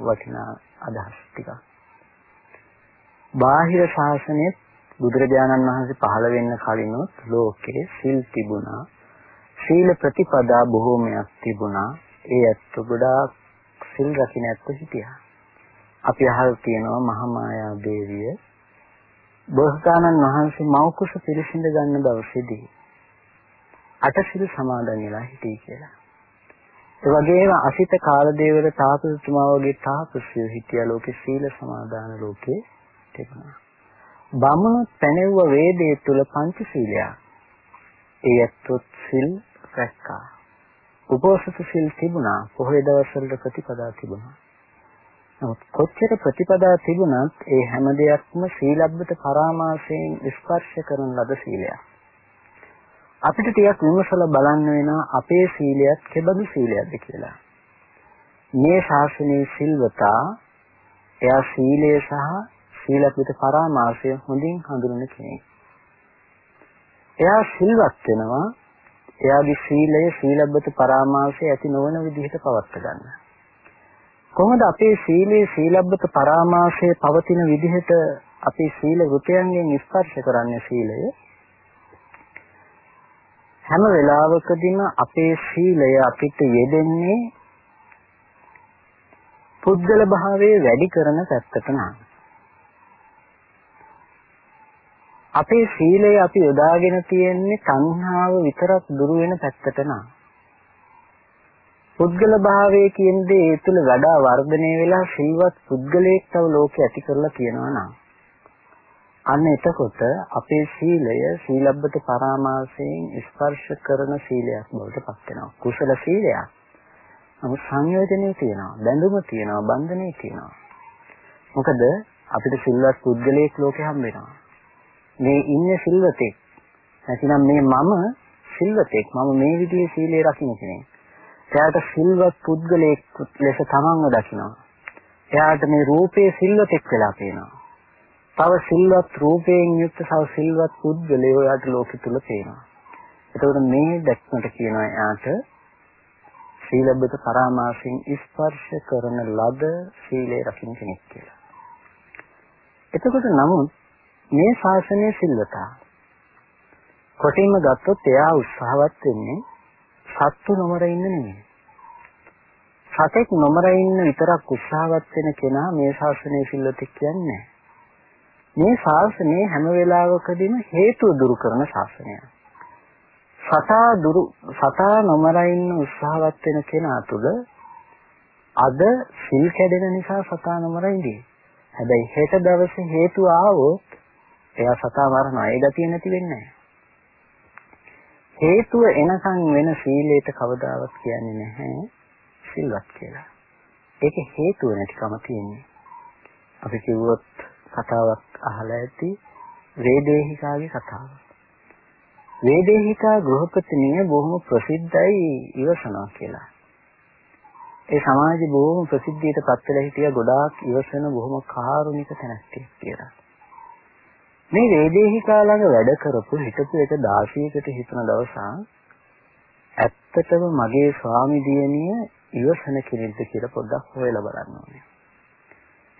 වටිනා අදහස් ටිකක්. බාහිර ශාසනයේ බුදුරජාණන් වහන්සේ පහළ වෙන්න කලිනුත් ලෝකේ සිල් තිබුණා. සීල ප්‍රතිපදා බොහෝමයක් තිබුණා. ඒ ඇත්ත ගොඩාක් සිල් රකින්න ඇත්ත හිටියා. අපි අහල් තියෙනවා මහමායා දේවිය බෝසතාණන් වහන්සේ මෞකුස පිළිසිඳ ගන්න දවසේදී අටසිල් සමාදන් වෙලා හිටියේ කියලා. ඒ වගේම අසිත කාලදේවර තාපසතුමා වගේ තාපසයෝ හිටියා ලෝකේ සීල සමාදාන ලෝකේ තිබුණා. බමුණු පැනෙව්ව වේදයේ තුල පංචශීලයක්. ඒ ඇත්තොත් සිල් රැක්කා. උපෝසත සිල් තිබුණා. පොහොය දවස්වල ප්‍රතිපදා තිබුණා. නමුත් කොච්චර ප්‍රතිපදා තිබුණත් ඒ හැම දෙයක්ම සීලබ්බත පරාමාසයෙන් ස්පර්ශ කරන ලද සීලයක්. අපිට ටිකක් විමසලා බලන්න වෙනවා අපේ සීලයත් කෙබඳු සීලයක්ද කියලා. මේ ශාසනයේ සිල්වතා එයා සීලය සහ සීලපිත පරාමාසය හොඳින් හඳුනන කෙනෙක්. එයා සිල්වත් වෙනවා එයාගේ සීලය සීලබ්බත පරාමාසය ඇති නොවන විදිහට පවත් ගන්න. කොහොමද අපේ සීලයේ සීලබ්බත පරාමාසය පවතින විදිහට අපේ සීල වෘතයන්ගෙන් ස්පර්ශ කරන්නේ සීලය? හැම වෙලාවකදීම අපේ සීලය අපිට යෙදෙන්නේ පුද්ගල භාවයේ වැඩි කරන පැත්තට නම් අපේ සීලය අපි යොදාගෙන තියෙන්නේ සංහාව විතරක් දුරු වෙන පැත්තට නා. පුද්ගල භාවයේ කියන දේ ඒ තුළ වඩා වර්ධනය වෙලා සිල්වත් පුද්ගලයෙක් තව ලෝකෙ ඇති කරලා තියෙනවා නම් අන්න එතකොට අපේ සීලය සීලබ්බත පරාමාසයෙන් ස්පර්ශ කරන සීලයක් බවට පත් වෙනවා. කුසල සීලයක්. නමුත් සංයෝජනේ තියෙනවා, බැඳුම තියෙනවා, බන්ධනේ තියෙනවා. මොකද අපිට සිල්වත් පුද්ගලයෙක් ලෝකේ හම්බ වෙනවා. මේ ඉන්නේ සිල්වතෙක්. නැතිනම් මේ මම සිල්වතෙක්. මම මේ විදිහේ සීලය රකින්න කෙනෙක්. එයාට සිල්වත් පුද්ගලයෙක් ලෙස තමන්ව දකිනවා. එයාට මේ රූපේ සිල්වතෙක් වෙලා පේනවා. තව සිල්වත් රූපයෙන් යුක්ත තව සිල්වත් පුද්ගලයෝ එයාට ලෝකෙ තුල පේනවා. එතකොට මේ දැක්මට කියනවා එයාට සීලබ්බත පරාමාසයෙන් ස්පර්ශ කරන ලද සීලය රකින්න කෙනෙක් කියලා. එතකොට නමුත් මේ ශාසනය සිල්වතා කොටින්ම ගත්තොත් එයා උත්සාහවත් වෙන්නේ සත්තු නොමර ඉන්න නෙමෙයි. සතෙක් නොමර ඉන්න විතරක් උත්සාහවත් වෙන කෙනා මේ ශාසනය සිල්වතෙක් කියන්නේ මේ ශාසනය හැම වෙලාවකදීම හේතු දුරු කරන ශාසනයක්. සතා දුරු සතා නොමර ඉන්න උත්සාහවත් වෙන කෙනා තුළ අද සිල් කැඩෙන නිසා සතා නොමර ඉඳී. හැබැයි හෙට දවසේ හේතු ආවොත් එයා සතා මරනවා. ඒ ගතිය නැති වෙන්නේ නැහැ. හේතුව එනකන් වෙන සීලයට කවදාවත් කියන්නේ නැහැ සිල්වත් කියලා. ඒක හේතුව නැතිකම තියෙන්නේ. අපි කිව්වොත් කතාවක් අහලා ඇති වේදේහිකාගේ කතාව. වේදේහිකා ගෘහපතිනිය බොහොම ප්‍රසිද්ධයි ඉවසනවා කියලා. ඒ සමාජේ බොහොම ප්‍රසිද්ධියට පත් වෙලා හිටිය ගොඩාක් ඉවසන බොහොම කාරුණික තැනක් කියලා. මේ වේදේහිකා ළඟ වැඩ කරපු හිටපු එක 16කට හිතන දවසක් ඇත්තටම මගේ ස්වාමි දියණිය ඉවසන කෙනෙක්ද කියලා පොඩ්ඩක් හොයලා බලන්න ඕනේ.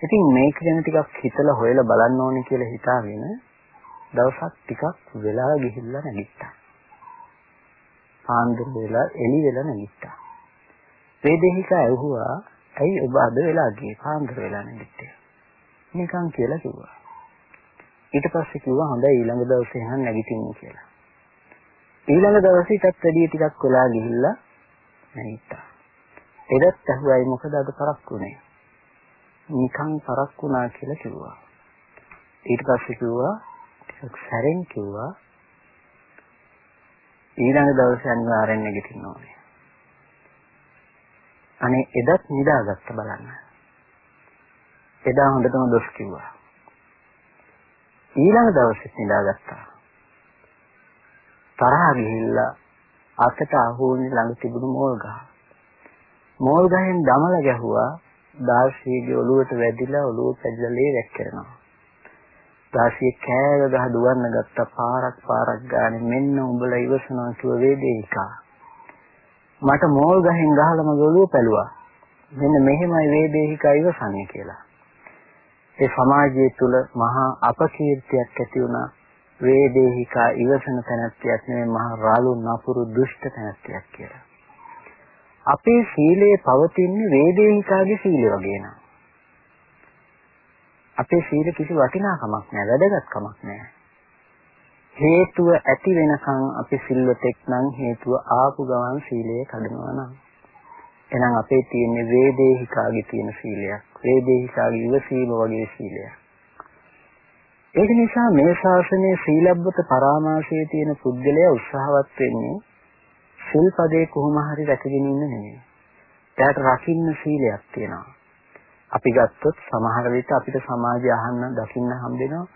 ඉතින් මේක ගැන ටිකක් හිතලා හොයලා බලන්න ඕනේ කියලා හිතාගෙන දවසක් ටිකක් වෙලා ගිහිල්ලා නැගිට්ටා. පාන්දර වෙලා එළි වෙලා නැගිට්ටා. වේදේහිකා ඇහුවා ඇයි ඔබ අද වෙලා ගියේ පාන්දර වෙලා නැගිට්ටේ? නිකන් කියලා කිව්වා. ඊට පස්සේ කිව්වා හොඳයි ඊළඟ දවසේ එහෙනම් නැගිටින්න කියලා. ඊළඟ දවසේ ඊටත් වැඩි ටිකක් වෙලා ගිහිල්ලා නැගිට්ටා. එදත් ඇහුවයි මොකද අද පරක්කුනේ? නිකන් පරක්කුණා කියලා කිව්වා. ඊට පස්සේ කිව්වා ටිකක් සැරෙන් කිව්වා ඊළඟ දවසේ අනිවාර්යෙන් නැගිටින්න ඕනේ. අනේ එදත් නිදාගත්ත බලන්න. එදා හොඳටම දොස් කිව්වා. ඊළඟ දවසේ නිදාගත්තා. තරහා ගිහිල්ලා අතට අහුවුනේ ළඟ තිබුණු මෝල් ගහ. මෝල් ගහෙන් දමල ගැහුවා දාසියගේ ඔළුවට වැදිලා ඔළුව පැදිලා ලේ වැක්කෙනවා. දාසිය කෑව ගහ දුවන්න ගත්ත පාරක් පාරක් ගානේ මෙන්න උඹලා ඉවසනවා කිව්ව වේදේහිකා. මට මෝල් ගහෙන් ගහලා මගේ ඔළුව පැලුවා. මෙන්න මෙහෙමයි වේදේහිකා ඉවසන්නේ කියලා. ඒ සමාජය තුල මහා අපකීර්තියක් ඇති වුණා වේදේහිකා ඉවසන තැනැත්තියක් නෙමෙයි මහා රාළු නපුරු දුෂ්ට තැනැත්තියක් කියලා. අපේ සීලයේ පවතින්නේ වේදේහිකාගේ සීලය වගේ නා. අපේ සීල කිසි වටිනාකමක් නැහැ, වැදගත්කමක් නැහැ. හේතුව ඇති වෙනකන් අපි සිල්වතෙක් නම් හේතුව ආපු ගමන් සීලය කඩනවා නම් එහෙනම් අපේ තියෙන්නේ වේදේහිකාගේ තියෙන සීලයක්. වේදේහිකාගේ ඉවසීම වගේ සීලයක්. ඒක නිසා මේ ශාසනයේ සීලබ්බත පරාමාසයේ තියෙන පුද්ගලයා උත්සාහවත් වෙන්නේ සිල්පදේ කොහොම හරි රැකගෙන ඉන්න නෙමෙයි. ඒකට රකින්න සීලයක් තියෙනවා. අපි ගත්තොත් සමහර විට අපිට සමාජය අහන්න දකින්න හම්බෙනවා.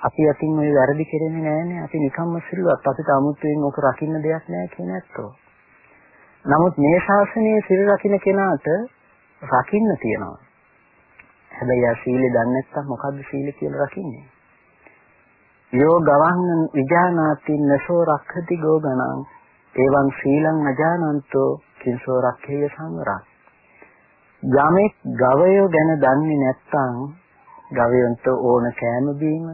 අපි අතින් ওই වැරදි කෙරෙන්නේ නැහැනේ. අපි නිකම්ම සිල්වත්. අපිට 아무ත් වෙන්නේ ඕක රකින්න දෙයක් නැහැ කියන ඇත්තෝ. නමුත් මේ ශාසනයේ සිල් රකින්න කෙනාට රකින්න තියෙනවා. හැබැයි ආ සීලෙ දන්නේ නැත්නම් මොකද්ද සීල කියලා රකින්නේ? යෝ ගවන්න විජානාති නසෝ රක්ඛති ගෝගණං එවං සීලං අජානන්තෝ කිංසෝ රක්ඛේය සංවරං යමෙක් ගවයෝ ගැන දන්නේ නැත්නම් ගවයන්ට ඕන කෑම බීම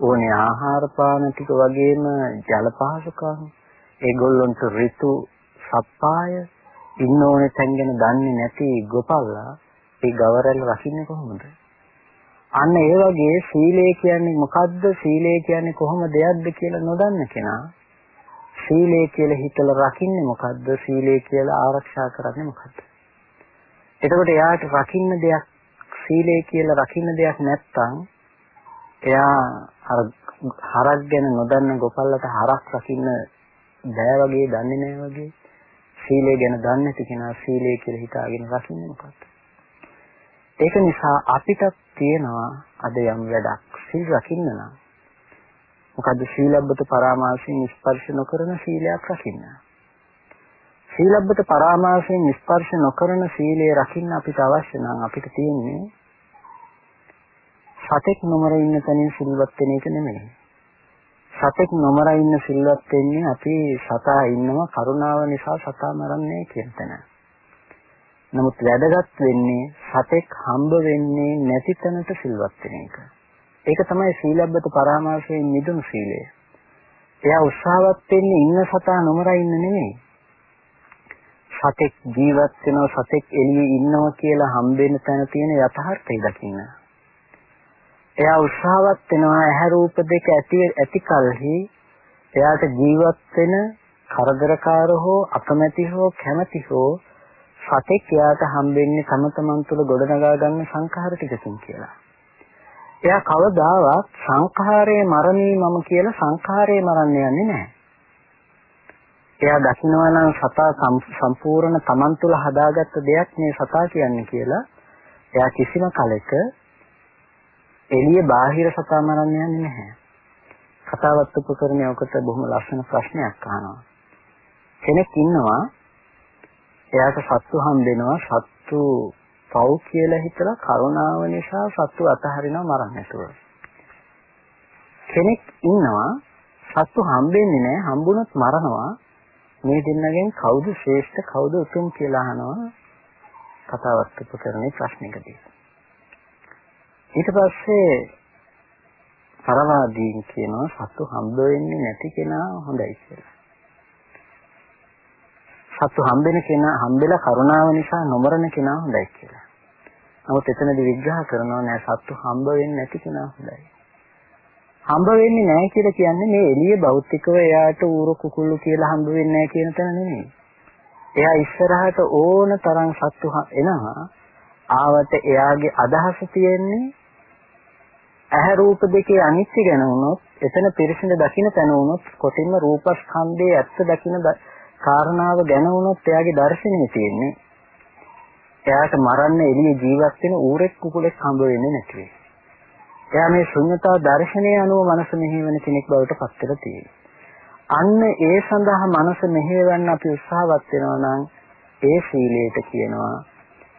ඕනේ ආහාර පාන ටික වගේම ජල පහසුකම් ඒගොල්ලන්ට ඍතු සප්පාය ඉන්න ඕනේ තැන් ගැන දන්නේ නැති ගොපල්ලා ඒ ගවරැල්ල රකින්නේ කොහොමද? අන්න ඒ වගේ සීලය කියන්නේ මොකද්ද? සීලය කියන්නේ කොහොම දෙයක්ද කියලා නොදන්න කෙනා සීලය කියලා හිතලා රකින්නේ මොකද්ද? සීලය කියලා ආරක්ෂා කරන්නේ මොකද්ද? එතකොට එයාට රකින්න දෙයක් සීලය කියලා රකින්න දෙයක් නැත්තම් එයා අර හරක් ගැන නොදන්න ගොපල්ලට හරක් රකින්න බෑ වගේ දන්නේ නැහැ වගේ සීලය ගැන දන්නේ නැති කෙනා සීලය කියලා හිතාගෙන රකින්නේ මොකක්ද? ඒක නිසා අපිට තියෙනවා අද යම් වැඩක් සීල් රකින්න නම් මොකද්ද සීලබ්බත පරාමාසයෙන් ස්පර්ශ නොකරන සීලයක් රකින්න. සීලබ්බත පරාමාසයෙන් ස්පර්ශ නොකරන සීලය රකින්න අපිට අවශ්‍ය නම් අපිට තියෙන්නේ සතෙක් නොමර ඉන්න තැනින් සිල්වත් වෙන එක නෙමෙයි. සතෙක් නොමර ඉන්න සිල්වත් වෙන්නේ අපි සතා ඉන්නව කරුණාව නිසා සතා මරන්නේ කියන තැන. නමුත් වැදගත් වෙන්නේ සතෙක් හම්බ වෙන්නේ නැති තැනට සිල්වත් වෙන එක. ඒක තමයි සීලබ්බත පරාමාසයෙන් මිදුණු සීලය. එයා උත්සාහවත් වෙන්නේ ඉන්න සතා නොමර ඉන්න නෙමෙයි. සතෙක් ජීවත් වෙනවා සතෙක් එළියේ ඉන්නවා කියලා හම්බෙන්න තැන තියෙන යථාර්ථය දකින්න. එයා උත්සාහවත් වෙනවා ඇහැ රූප දෙක ඇති ඇති කලෙහි එයාට ජීවත් වෙන කරදරකාර හෝ අකමැති හෝ කැමැති හෝ සතෙක් එයාට හම්බෙන්නේ තම තමන් තුළ ගොඩනගා ගන්න සංඛාර ටිකකින් කියලා. එයා කවදාවත් සංඛාරයේ මරණී මම කියලා සංඛාරයේ මරන්න යන්නේ නැහැ. එයා දකිනවා නම් සතා සම්පූර්ණ තමන් තුළ හදාගත්ත දෙයක් මේ සතා කියන්නේ කියලා එයා කිසිම කලෙක එළිය බාහිර සතා මරන්න යන්නේ නැහැ. කතාවත් උපකරණය ඔකට බොහොම ලස්සන ප්‍රශ්නයක් අහනවා. කෙනෙක් ඉන්නවා එයාට සත්තු හම්බෙනවා සත්තු පව් කියලා හිතලා කරුණාව නිසා සත්තු අතහරිනවා මරන්න නැතුව. කෙනෙක් ඉන්නවා සත්තු හම්බෙන්නේ නැහැ හම්බුනොත් මරනවා මේ දෙන්නගෙන් කවුද ශ්‍රේෂ්ඨ කවුද උතුම් කියලා අහනවා කතාවත් උපකරණේ ප්‍රශ්නයකදී. ඊට පස්සේ පරවාදීන් කියනවා සතු හම්බ වෙන්නේ නැති කෙනා හොඳයි කියලා. සතු හම්බෙන කෙනා හම්බෙලා කරුණාව නිසා නොමරන කෙනා හොඳයි කියලා. නමුත් එතනදී විග්‍රහ කරනවා නෑ සතු හම්බ වෙන්නේ නැති කෙනා හොඳයි. හම්බ වෙන්නේ නැහැ කියලා කියන්නේ මේ එළිය භෞතිකව එයාට ඌරු කුකුළු කියලා හම්බ වෙන්නේ නැහැ කියන තැන නෙමෙයි. එයා ඉස්සරහට ඕන තරම් සත්තු එනවා ආවට එයාගේ අදහස තියෙන්නේ ඇහැ රූප දෙකේ අනිත්‍ය ගැන වුණොත් එතන පිරිසිඳ දකින්න තැන වුණොත් කොටින්ම රූපස්කන්ධයේ ඇත්ත දකින්න කාරණාව ගැන වුණොත් එයාගේ දර්ශනය තියෙන්නේ එයාට මරන්න එළිය ජීවත් වෙන ඌරෙක් කුකුලෙක් හම්බ වෙන්නේ නැති වෙයි. එයා මේ ශුන්‍යතා දර්ශනය අනුව මනස මෙහෙවන කෙනෙක් බවට පත් වෙලා තියෙනවා. අන්න ඒ සඳහා මනස මෙහෙවන්න අපි උත්සාහවත් වෙනවා නම් ඒ සීලයට කියනවා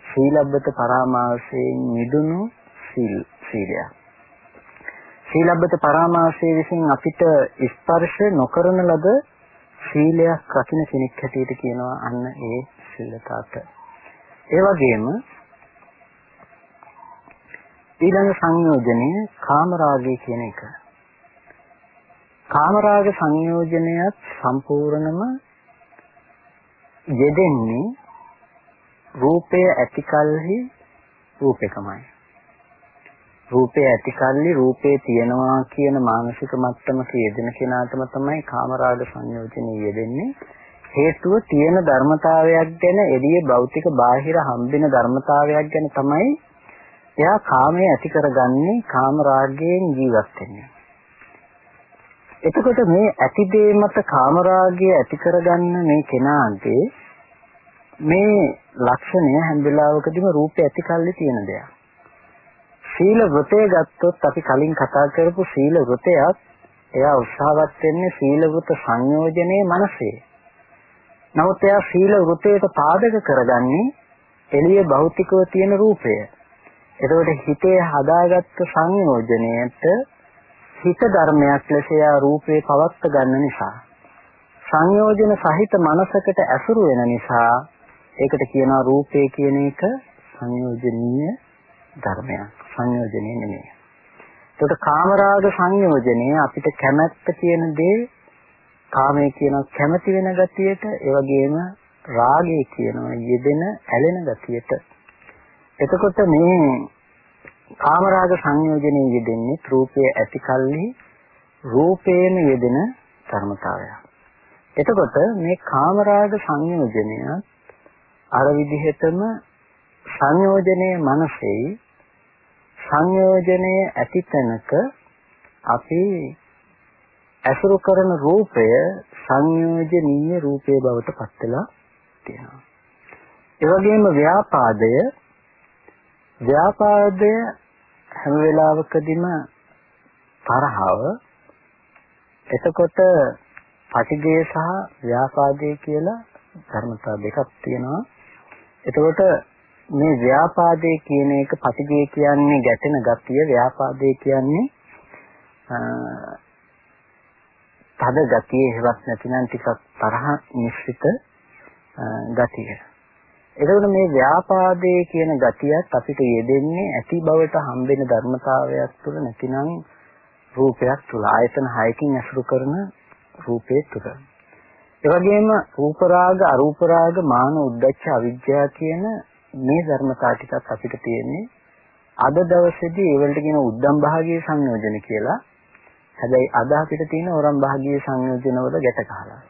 සීලබ්බත පරාමාසයෙන් මිදුණු සීල් සීලයක්. සීලබ්බත පරාමාසයේ විසින් අපිට ස්පර්ශ නොකරන ලද සීලයක් රකින්න කෙනෙක් හැටියට කියනවා අන්න ඒ සීලතාවට. ඒ වගේම ඊළඟ සංයෝජනය කාමරාගය කියන එක. කාමරාග සංයෝජනයත් සම්පූර්ණම යෙදෙන්නේ රූපය ඇතිකල්හි රූපකමයි. රූපය ඇති කල්ලි රූපේ තියෙනවා කියන මානසික මට්ටමක යෙදෙන කෙනාටම තමයි කාමරාග සංයෝජනෙ යෙදෙන්නේ. හේතුව තියෙන ධර්මතාවයක් ගැන එළියේ භෞතික බාහිර හම්බෙන ධර්මතාවයක් ගැන තමයි එයා කාමයේ ඇති කරගන්නේ කාමරාගයෙන් ජීවත් වෙන්නේ. එතකොට මේ ඇති දේ මත කාමරාගය ඇති කරගන්න මේ කෙනාගේ මේ ලක්ෂණය හැම වෙලාවකදීම රූපේ ඇති කල්ලි තියෙන දෙයක්. සීල වෘතය ගත්තොත් අපි කලින් කතා කරපු සීල වෘතයත් එයා උත්සාහවත් වෙන්නේ සීල වෘත සංයෝජනයේ මනසේ. නමුත් එයා සීල වෘතයට පාදක කරගන්නේ එළිය භෞතිකව තියෙන රූපය. එතකොට හිතේ හදාගත්ත සංයෝජනයට හිත ධර්මයක් ලෙස එයා රූපේ පවත්ත ගන්න නිසා සංයෝජන සහිත මනසකට ඇසුරු වෙන නිසා ඒකට කියනවා රූපේ කියන එක සංයෝජනීය ධර්මයක්. සංයෝජනේ නෙමෙයි. එතකොට කාමරාග සංයෝජනේ අපිට කැමැත්ත කියන දේ කාමයේ කියන කැමැති වෙන ගතියට ඒ වගේම රාගය කියන යෙදෙන ඇලෙන ගතියට එතකොට මේ කාමරාග සංයෝජනේ යෙදෙන්නේ රූපයේ ඇතිකල්හි රූපේන යෙදෙන ධර්මතාවය. එතකොට මේ කාමරාග සංයෝජනය අර විදිහටම සංයෝජනයේ මනසෙයි සංයෝජනයේ ඇතිතනක අපි ඇසුරු කරන රූපය සංයෝජනීය රූපේ බවට පත් වෙලා තියෙනවා. ඒ වගේම ව්‍යාපාදය ව්‍යාපාදය හැම වෙලාවකදීම තරහව එතකොට පටිඝය සහ ව්‍යාපාදය කියලා ධර්මතා දෙකක් තියෙනවා. එතකොට මේ ව්‍යාපාදේ කියන එක පටිඝය කියන්නේ ගැටෙන ගතිය ව්‍යාපාදේ කියන්නේ තද ගතිය හේවත් නැතිනම් ටිකක් තරහ මිශ්‍රිත ගතිය. එතකොට මේ ව්‍යාපාදේ කියන ගතියත් අපිට යෙදෙන්නේ ඇති බවට හම්බෙන ධර්මතාවයක් තුළ නැතිනම් රූපයක් තුළ ආයතන 6කින් අසුරු කරන රූපේ තුළ. ඒ වගේම රූප රාග අරූප රාග මාන උද්දච්ච අවිජ්ජා කියන මේ ධර්මතා ටිකක් අපිට තියෙන්නේ අද දවසේදී ඒවලට කියන උද්දම් භාගයේ සංයෝජන කියලා. හැබැයි අද අපිට තියෙන ඕරම් භාගයේ සංයෝජන වල ගැට ගහලා.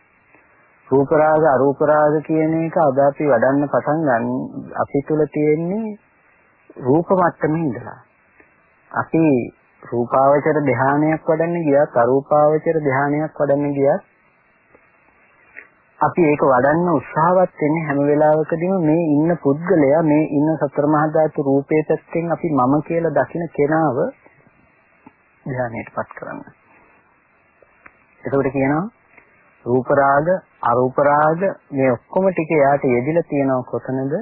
රූප රාග අරූප රාග කියන එක අද අපි වඩන්න පටන් ගන්න අපි තුල තියෙන්නේ රූප මට්ටමේ ඉඳලා. අපි රූපාවචර ධානයක් වඩන්න ගියත් අරූපාවචර ධානයක් වඩන්න ගියත් අපි ඒක වඩන්න උත්සාහවත් වෙන්නේ හැම වෙලාවකදීම මේ ඉන්න පුද්ගලයා මේ ඉන්න සතර මහා ධාතු රූපේ පැත්තෙන් අපි මම කියලා දකින කෙනාව ධානයටපත් කරන්න. එතකොට කියනවා රූප රාග අරූප රාග මේ ඔක්කොම ටික යාට යෙදිලා තියෙනව කොතනද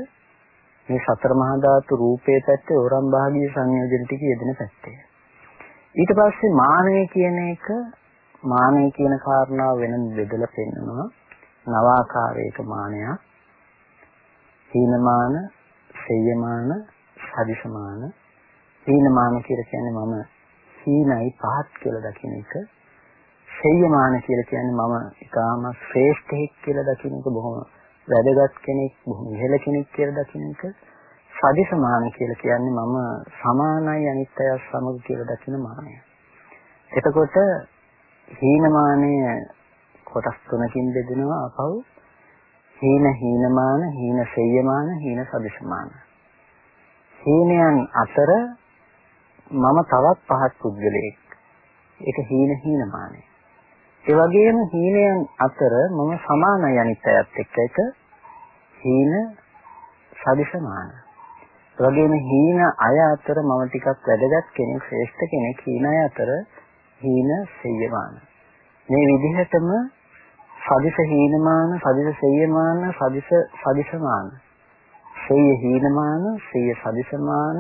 මේ සතර මහා ධාතු රූපේ පැත්තේ ඕරම් භාගීය සංයෝජන ටික යෙදෙන පැත්තේ. ඊට පස්සේ මානය කියන එක මානය කියන කාරණාව වෙන බෙදලා පෙන්නනවා. නවාකාරයක මානයක් හීනමාන, සෙය්‍යමාන, සදිසමාන. හීනමාන කියලා කියන්නේ මම හීනයි පහත් කියලා දකින එක. සෙය්‍යමාන කියලා කියන්නේ මම ඊටාම ශ්‍රේෂ්ඨෙක් කියලා දකින එක බොහොම වැදගත් කෙනෙක්, බොහොම ඉහළ කෙනෙක් කියලා දකින එක. සදිසමාන කියලා කියන්නේ මම සමානයි අනිත් අය සමග කියලා දකින මානය. එතකොට හීනමානය කොටස් තුනකින් බෙදෙනවා අපව හීන හීනමාන හීන සෙය්‍යමාන හීන සදිශමාන හීනයන් අතර මම තවත් පහත් පුද්ගලයෙක්. ඒක හීන හීනමානයි. ඒ වගේම හීනයන් අතර මම සමානයි අනිත් අයත් එක්ක ඒක හීන සදිශමාන ඒ වගේම හීන අය අතර මම ටිකක් වැදගත් කෙනෙක් ශ්‍රේෂ්ඨ කෙනෙක් හීන අය අතර හීන සෙය්‍යමාන. මේ විදිහටම සදිස හීනමාන සදිස සෙය්‍යමාන සදිස සදිසමාන. සෙය්‍ය හීනමාන සෙය්‍ය සදිසමාන.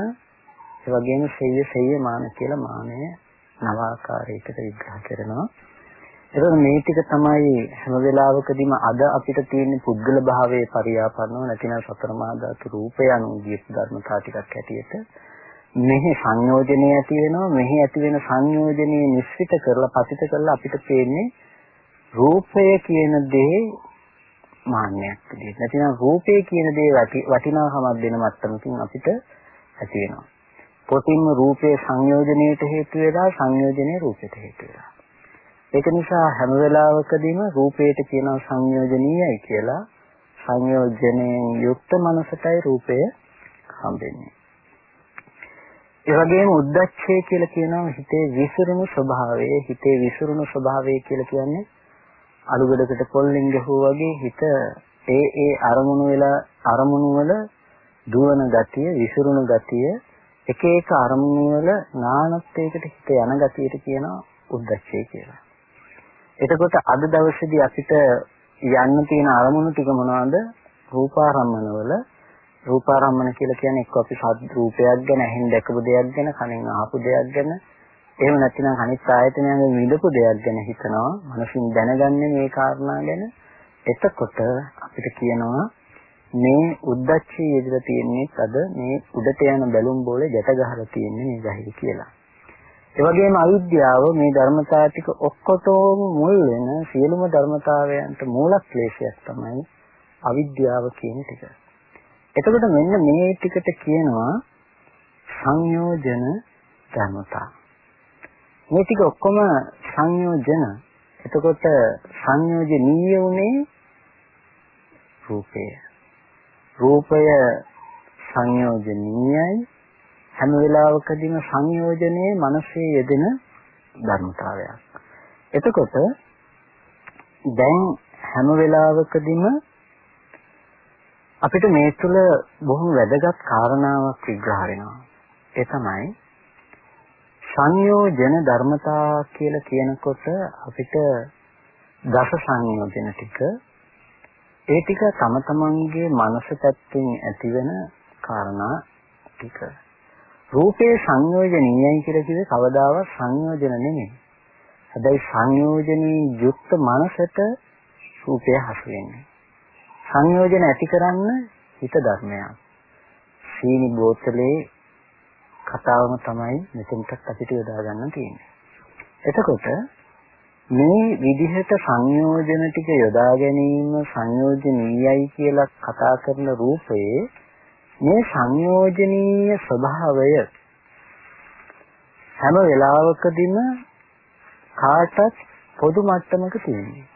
ඒ වගේම සෙය්‍ය සෙය්‍යමාන කියලා මානය නව ආකාරයකට විග්‍රහ කරනවා. එතකොට මේ ටික තමයි හැම වෙලාවකදීම අද අපිට තියෙන පුද්ගල භාවයේ පරියාපන්නව නැතිනම් සතර මහා ධාතු රූපය අනුගිය ධර්මතා ටිකක් ඇටියට මෙහි සංයෝජනය ඇති වෙනවා. මෙහි ඇති වෙන සංයෝජනයේ නිස්සිත කරලා පතිත කරලා අපිට පේන්නේ රූපය කියන දේ මාන්නයක් විදිහට. නැතිනම් රූපය කියන දේ වටිනාකමක් දෙන මට්ටමකින් අපිට ඇති වෙනවා. පොතින්ම රූපයේ සංයෝජනයට හේතු වෙලා සංයෝජනයේ රූපයට හේතු වෙලා. ඒක නිසා හැම වෙලාවකදීම රූපයට කියනවා සංයෝජනීයයි කියලා සංයෝජනයෙන් යුක්ත මනසටයි රූපය හම්බෙන්නේ. ඒ වගේම උද්දච්චය කියලා කියනවා හිතේ විසිරුණු ස්වභාවය, හිතේ විසිරුණු ස්වභාවය කියලා කියන්නේ අලුගඩකට පොල්ලෙන් ගැහුවා වගේ හිත ඒ ඒ අරමුණු වෙලා අරමුණු වල දුවන ගතිය, විසිරුණු ගතිය, එක එක අරමුණු වල නානත්වයකට හිත යන ගතියට කියනවා උද්දච්චය කියලා. එතකොට අද දවසේදී අපිට යන්න තියෙන අරමුණු ටික මොනවද? රූපාරම්මන වල රූපාරම්මන කියලා කියන්නේ එක්ක අපි සත් රූපයක් ගැන ඇහෙන් දැකපු දෙයක් ගැන කනෙන් අහපු දෙයක් ගැන එහෙම නැත්නම් අනිත් ආයතනයන්ගෙන් විඳපු දෙයක් ගැන හිතනවා මනසින් දැනගන්නේ මේ කාරණා ගැන එතකොට අපිට කියනවා මේ උද්දච්චය යෙදලා තියෙන්නේ අද මේ උඩට යන බැලුම් බෝලේ ගැට ගහලා තියෙන්නේ මේ ගහේ කියලා. ඒ වගේම අවිද්‍යාව මේ ධර්මතා ටික ඔක්කොටම මුල් වෙන සියලුම ධර්මතාවයන්ට මූල ක්ලේශයක් තමයි අවිද්‍යාව කියන ටික. එතකොට මෙන්න මේ ටිකට කියනවා සංයෝජන ධර්මතා. මේ ටික ඔක්කොම සංයෝජන. එතකොට සංයෝජනීය උනේ රූපය. රූපය සංයෝජනීයයි හැම වෙලාවකදීම සංයෝජනයේ මනසේ යෙදෙන ධර්මතාවයක්. එතකොට දැන් හැම වෙලාවකදීම අපිට මේ තුළ බොහොම වැදගත් කාරණාවක් විග්‍රහ වෙනවා. ඒ තමයි සංයෝජන ධර්මතා කියලා කියනකොට අපිට දස සංයෝජන ටික ඒ ටික තම තමන්ගේ මනස පැත්තෙන් ඇතිවෙන කාරණා ටික. රූපේ සංයෝජනීයයි කියලා කිව්වේ කවදාවත් සංයෝජන නෙමෙයි. හැබැයි සංයෝජනී යුක්ත මනසට රූපය හසු වෙන්නේ. සංයෝජන ඇති කරන්න හිත ධර්මයක්. සීනි බෝතලේ කතාවම තමයි මෙතනටත් අපිට යොදා ගන්න තියෙන්නේ. එතකොට මේ විදිහට සංයෝජන ටික යොදා ගැනීම සංයෝජනීයයි කියලා කතා කරන රූපයේ මේ සංයෝජනීය ස්වභාවය හැම වෙලාවකදීම කාටත් පොදු මට්ටමක තියෙනවා.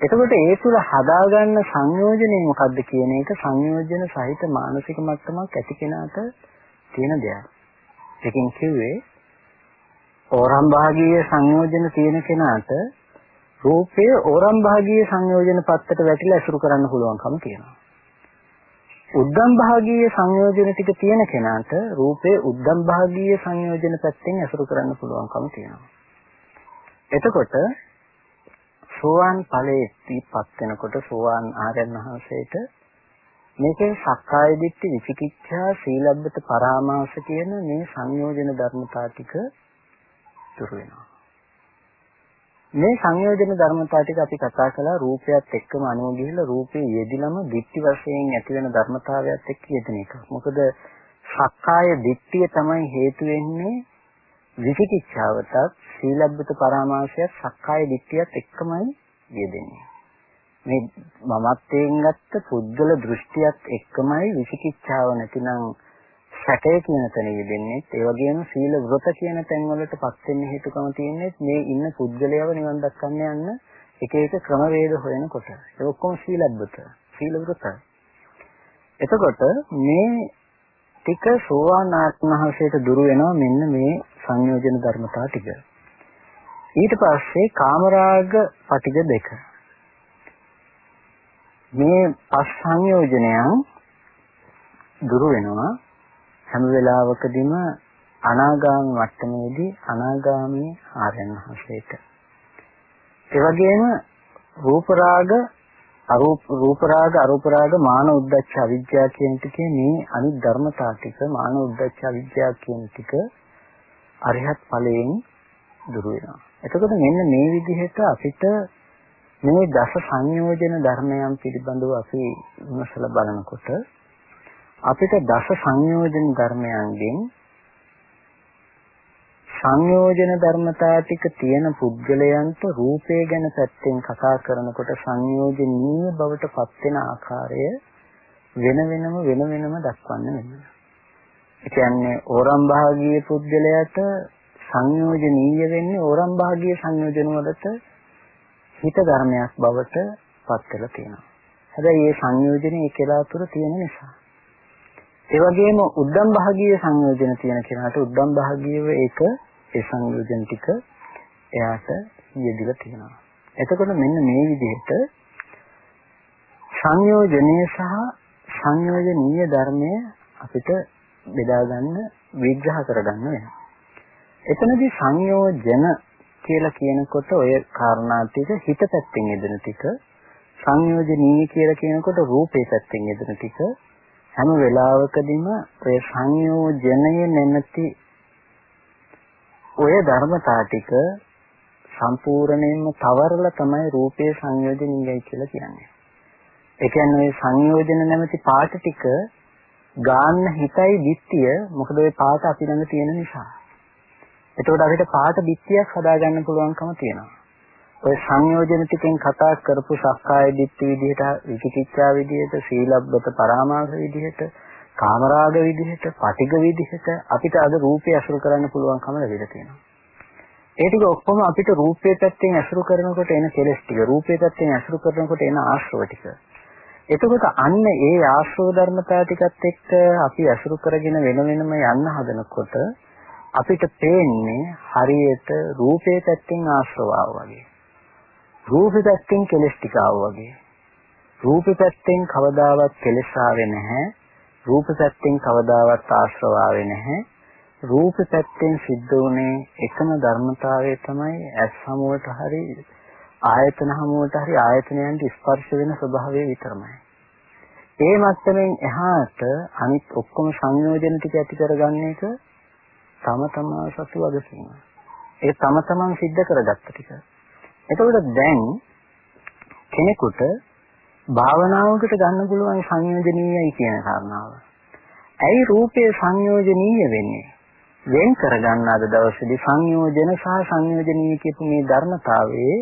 එතකොට ඒ තුල හදාගන්න සංයෝජනේ මොකද්ද කියන එක සංයෝජන සහිත මානසික මට්ටමක් ඇති කෙනාට තියෙන දෙයක්. ඒකෙන් කිව්වේ ඕරම් භාගීය සංයෝජන තියෙන කෙනාට රූපයේ ඕරම් භාගීය සංයෝජන පත්තට වැටිලා අසුරු කරන්න පුළුවන්කම තියෙනවා. උද්දම් භාගීය සංයෝජන ටික තියෙන කෙනාට රූපයේ උද්දම් භාගීය සංයෝජන පැත්තෙන් අසුරු කරන්න පුළුවන්කම තියෙනවා. එතකොට සෝවාන් ඵලයේපත් වෙනකොට සෝවාන් ආර්යයන් වහන්සේට මේකෙන් සක්කාය දිට්ඨි විචිකිච්ඡා සීලබ්බත පරාමාස කියන මේ සංයෝජන ධර්මතා ටික දුර වෙනවා. මේ සංයෝජන ධර්මතා ටික අපි කතා කළා රූපයත් එක්කම අනුව ගිහිල්ලා රූපේ යෙදිනම දිට්ඨි වශයෙන් ඇති වෙන ධර්මතාවයත් එක්ක යෙදෙන එක. මොකද සක්කාය දිට්ඨිය තමයි හේතු වෙන්නේ විචිකිච්ඡාවටත් සීලබ්බත පරාමාසයත් සක්කාය දිට්ඨියත් එක්කමයි යෙදෙන්නේ. මේ මමත්වයෙන් ගත්ත පුද්ගල දෘෂ්ටියත් එක්කමයි විචිකිච්ඡාව නැතිනම් සැකය කියන තැන යෙදෙන්නේ. ඒ වගේම සීල වෘත කියන තැන් වලටපත් වෙන්න හේතුකම තියෙන්නේ මේ ඉන්න පුද්ගලයව නිවන් දක්වන්න යන්න එක එක ක්‍රමවේද හොයනකොට. ඒ ඔක්කොම සීලබ්බත, සීල වෘත. එතකොට මේ ටික සෝවාන් ආත්මහසයට දුරු වෙනවා මෙන්න මේ සංයෝජන ධර්මතා ටික. ඊට පස්සේ කාමරාග පටිග දෙක. මේ පස් සංයෝජනයන් දුරු වෙනවා හැම වෙලාවකදීම අනාගාමී මට්ටමේදී අනාගාමී ආර්යයන් වහන්සේට. ඒ වගේම රූප රාග අරූප රූප රාග අරූප රාග මාන උද්දච්ච අවිජ්ජා කියන ටිකේ මේ අනිත් ධර්මතා ටික මාන උද්දච්ච අවිජ්ජා කියන ටික අරිහත් ඵලයෙන් දුරු වෙනවා. එතකොට මෙන්න මේ විදිහට අපිට මේ දස සංයෝජන ධර්මයන් පිළිබඳව අපි විමසලා බලනකොට අපිට දස සංයෝජන ධර්මයන්ගෙන් සංයෝජන ධර්මතා ටික තියෙන පුද්ගලයන්ට රූපය ගැන පැත්තෙන් කතා කරනකොට සංයෝජනීය බවට පත් වෙන ආකාරය වෙන වෙනම වෙන වෙනම දක්වන්න වෙනවා. ඒ කියන්නේ ඕරම් භාගීය පුද්ගලයාට සංයෝජනීය වෙන්නේ ඕරම් භාගීය සංයෝජන වලට හිත ධර්මයක් බවට පත් වෙලා තියෙනවා. හැබැයි මේ සංයෝජනේ ඒ කෙලා තුර තියෙන නිසා. ඒ වගේම උද්දම් භාගීය සංයෝජන තියෙන කෙනාට උද්දම් භාගීයව ඒක ඒ සංයෝජන ටික එයාට යෙදිලා තියෙනවා. එතකොට මෙන්න මේ විදිහට සංයෝජනීය සහ සංයෝජනීය ධර්මය අපිට බෙදා ගන්න විග්‍රහ කරගන්න වෙනවා. එතනදී සංයෝජන කියලා කියනකොට ඔය කාරණා ටික හිත පැත්තෙන් යෙදෙන ටික සංයෝජනීය කියලා කියනකොට රූපේ පැත්තෙන් යෙදෙන ටික හැම වෙලාවකදීම ඔය සංයෝජනය නැමැති ඔය ධර්මතා ටික සම්පූර්ණයෙන්ම තවරලා තමයි රූපයේ සංයෝජනීයයි කියලා කියන්නේ. ඒ කියන්නේ මේ සංයෝජන නැමැති පාට ටික ගාන්න හිතයි දිට්ඨිය මොකද ওই පාට අපි ළඟ තියෙන නිසා. එතකොට අපිට පාට දිට්ඨියක් හදාගන්න පුළුවන්කම තියෙනවා. ඔය සංයෝජන ටිකෙන් කතා කරපු සක්කාය දිට්ඨි විදිහට විචිකිච්ඡා විදිහට සීලබ්බත පරාමාස විදිහට කාමරාග විදිහට, පටිග විදිහට අපිට අද රූපය අසුර කරන්න පුළුවන්කම ලැබිලා තියෙනවා. ඒ ටික ඔක්කොම අපිට රූපේ පැත්තෙන් ඇසුරු කරනකොට එන කෙලස් ටික රූපේ පැත්තෙන් ඇසුරු කරනකොට එන ආශ්‍රව ටික. එතකොට අන්න ඒ ආශ්‍රව ධර්මතා ටිකත් එක්ක අපි ඇසුරු කරගෙන වෙන වෙනම යන්න හදනකොට අපිට පේන්නේ හරියට රූපේ පැත්තෙන් ආශ්‍රව වගේ. රූපේ පැත්තෙන් කෙලස් ටික වගේ. රූපේ පැත්තෙන් කවදාවත් කෙලස් ආවේ නැහැ. රූප පැත්තෙන් කවදාවත් ආශ්‍රව ආවේ නැහැ. රූප පැත්තෙන් සිද්ධ වුණේ එකම ධර්මතාවය තමයි ඇස් හමුවට හරි ආයතන හමුවට හරි ආයතනයන්ට ස්පර්ශ වෙන ස්වභාවය විතරමයි. ඒ මත්තෙන් එහාට අනිත් ඔක්කොම සංයෝජන ටික ඇති කරගන්න එක තම තමා සතු වගකීම. ඒ තම තමන් සිද්ධ කරගත්ත ටික. එතකොට දැන් කෙනෙකුට භාවනාවකට ගන්න පුළුවන් සංයෝජනීයයි කියන කාරණාව. ඇයි රූපය සංයෝජනීය වෙන්නේ? වෙන් කරගන්න අද දවසේදී සංයෝජන සහ සංයෝජනීය කියපු මේ ධර්මතාවයේ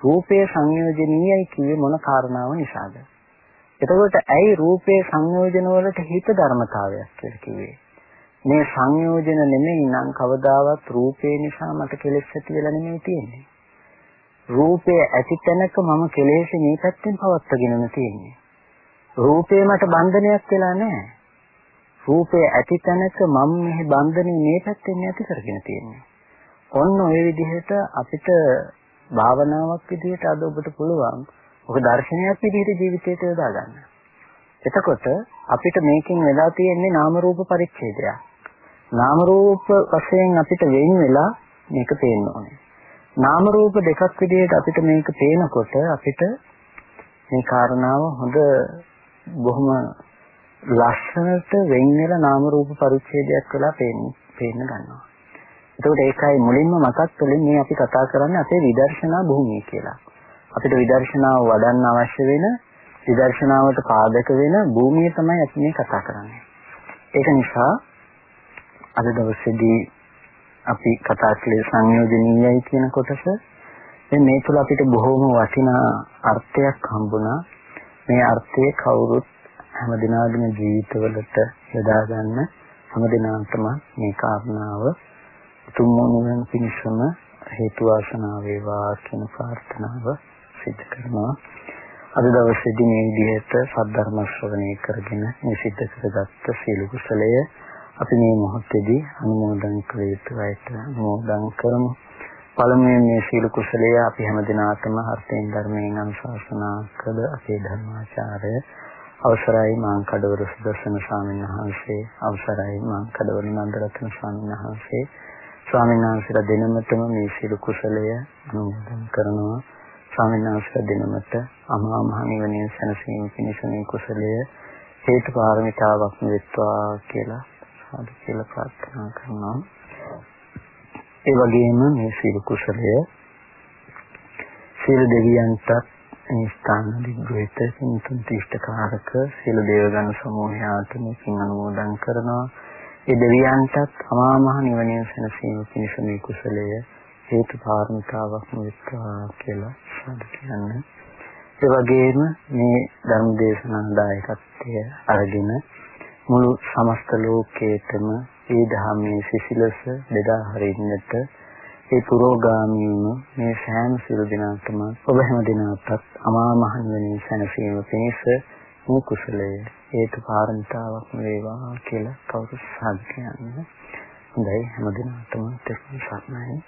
රූපයේ සංයෝජනීයයි කියේ මොන කාරණාව නිසාද? එතකොට ඇයි රූපයේ සංයෝජන වලට හිත ධර්මතාවයක් කියලා කිව්වේ? මේ සංයෝජන නෙමෙයි නම් කවදාවත් රූපේ නිසා මට කෙලෙස් ඇති වෙලා නෙමෙයි තියෙන්නේ. රූපය ඇති තැනක මම කෙලෙස් මේ පැත්තෙන් පවත්වාගෙන තියෙන්නේ. රූපේ මට බන්ධනයක් වෙලා නැහැ. රූපය ඇති තැනක මම මෙහි බන්ධනේ මේ පැත්තෙන් ඇති කරගෙන තියෙන්නේ. ඔන්න ඔය විදිහට අපිට භාවනාවක් විදිහට අද ඔබට පුළුවන් ඔක දර්ශනයක් විදිහට ජීවිතයට යොදා ගන්න. එතකොට අපිට මේකෙන් වෙලා තියෙන්නේ නාම රූප පරිච්ඡේදයක්. නාම රූප වශයෙන් අපිට වෙන් වෙලා මේක පේන්න ඕනේ. නාම රූප දෙකක් විදිහට අපිට මේක පේනකොට අපිට මේ කාරණාව හොඳ බොහොම ලස්සනට වෙන් වෙලා නාම රූප පරිච්ඡේදයක් වෙලා පේන්න පේන්න ගන්නවා. එතකොට ඒකයි මුලින්ම මතක් කළේ මේ අපි කතා කරන්නේ අපේ විදර්ශනා භූමිය කියලා. අපිට විදර්ශනාව වඩන්න අවශ්‍ය වෙන විදර්ශනාවට පාදක වෙන භූමිය තමයි අපි මේ කතා කරන්නේ. ඒක නිසා අද දවසේදී අපි කතා කළේ සංයෝජනීයයි කියන කොටස. දැන් මේ තුල අපිට බොහෝම වටිනා අර්ථයක් හම්බුණා. මේ අර්ථය කවුරුත් හැම දිනාගම ජීවිතවලට යොදා ගන්න හැම දිනාටම මේ කාරණාව උතුම් වුණුවන් පිණිසම හේතු වාසනා වේවා කියන ප්‍රාර්ථනාව සිදු කරනවා අද දවසේදී මේ විදිහට සද්ධර්ම ශ්‍රවණය කරගෙන මේ සිද්ධ කරගත්ත සීල කුසලය අපි මේ මොහොතේදී අනුමෝදන් කළ යුතුයිට අනුමෝදන් කරමු. පළමුවෙන් මේ සීල කුසලය අපි හැම දිනාටම හර්ථයෙන් ධර්මයෙන් අනුශාසනා කළ අපේ ධර්මාචාර්ය අවසරයි මාං කඩවර සුදර්ශන ස්වාමීන් වහන්සේ අවසරයි මාං කඩවර නන්දරත්න ස්වාමීන් වහන්සේ. ස්වාමීන් වහන්සේලා දෙනමතම මේ සියලු කුසලය අනුමෝදන් කරනවා. ස්වාමීන් වහන්සේලා දෙනමත අමා මහ නිවනින් සැනසීම පිණිස මේ කුසලය හේතු පාරමිතාවක් වෙත්වා කියලා සාදු කියලා ප්‍රාර්ථනා කරනවා ඒ වගේම මේ සීල කුසලය සීල දෙවියන්ටත් මේ ස්ථාන දිග්ගවිත සින්තුන් තිෂ්ඨකාරක සියලු දේවගණ සමූහයාට මේකින් අනුමෝදන් කරනවා. ඒ දෙවියන්ටත් අමා මහ නිවනින් සැනසීම පිණිස මේ කුසලය හේතු පාරමිතාවක් වෙත්වා කියලා සාදු කියන්නේ. ඒ වගේම මේ ධර්ම දේශනා දායකත්වය අරගෙන මුළු සමස්ත ලෝකයේතම ඒ ධර්මයේ සිසිලස බෙදා හරින්නට ඒ පුරෝගාමීව මේ සෑම සියලු දිනාටම ඔබ හැම දිනාටත් අමා මහ නිවනින් සැනසීම පිණිස මේ කුසලය හේතු පාරමිතාවක් වේවා කියලා කවුරු සාදු කියන්නේ. හොඳයි හැම දිනාටම තෙරුවන් සරණයි.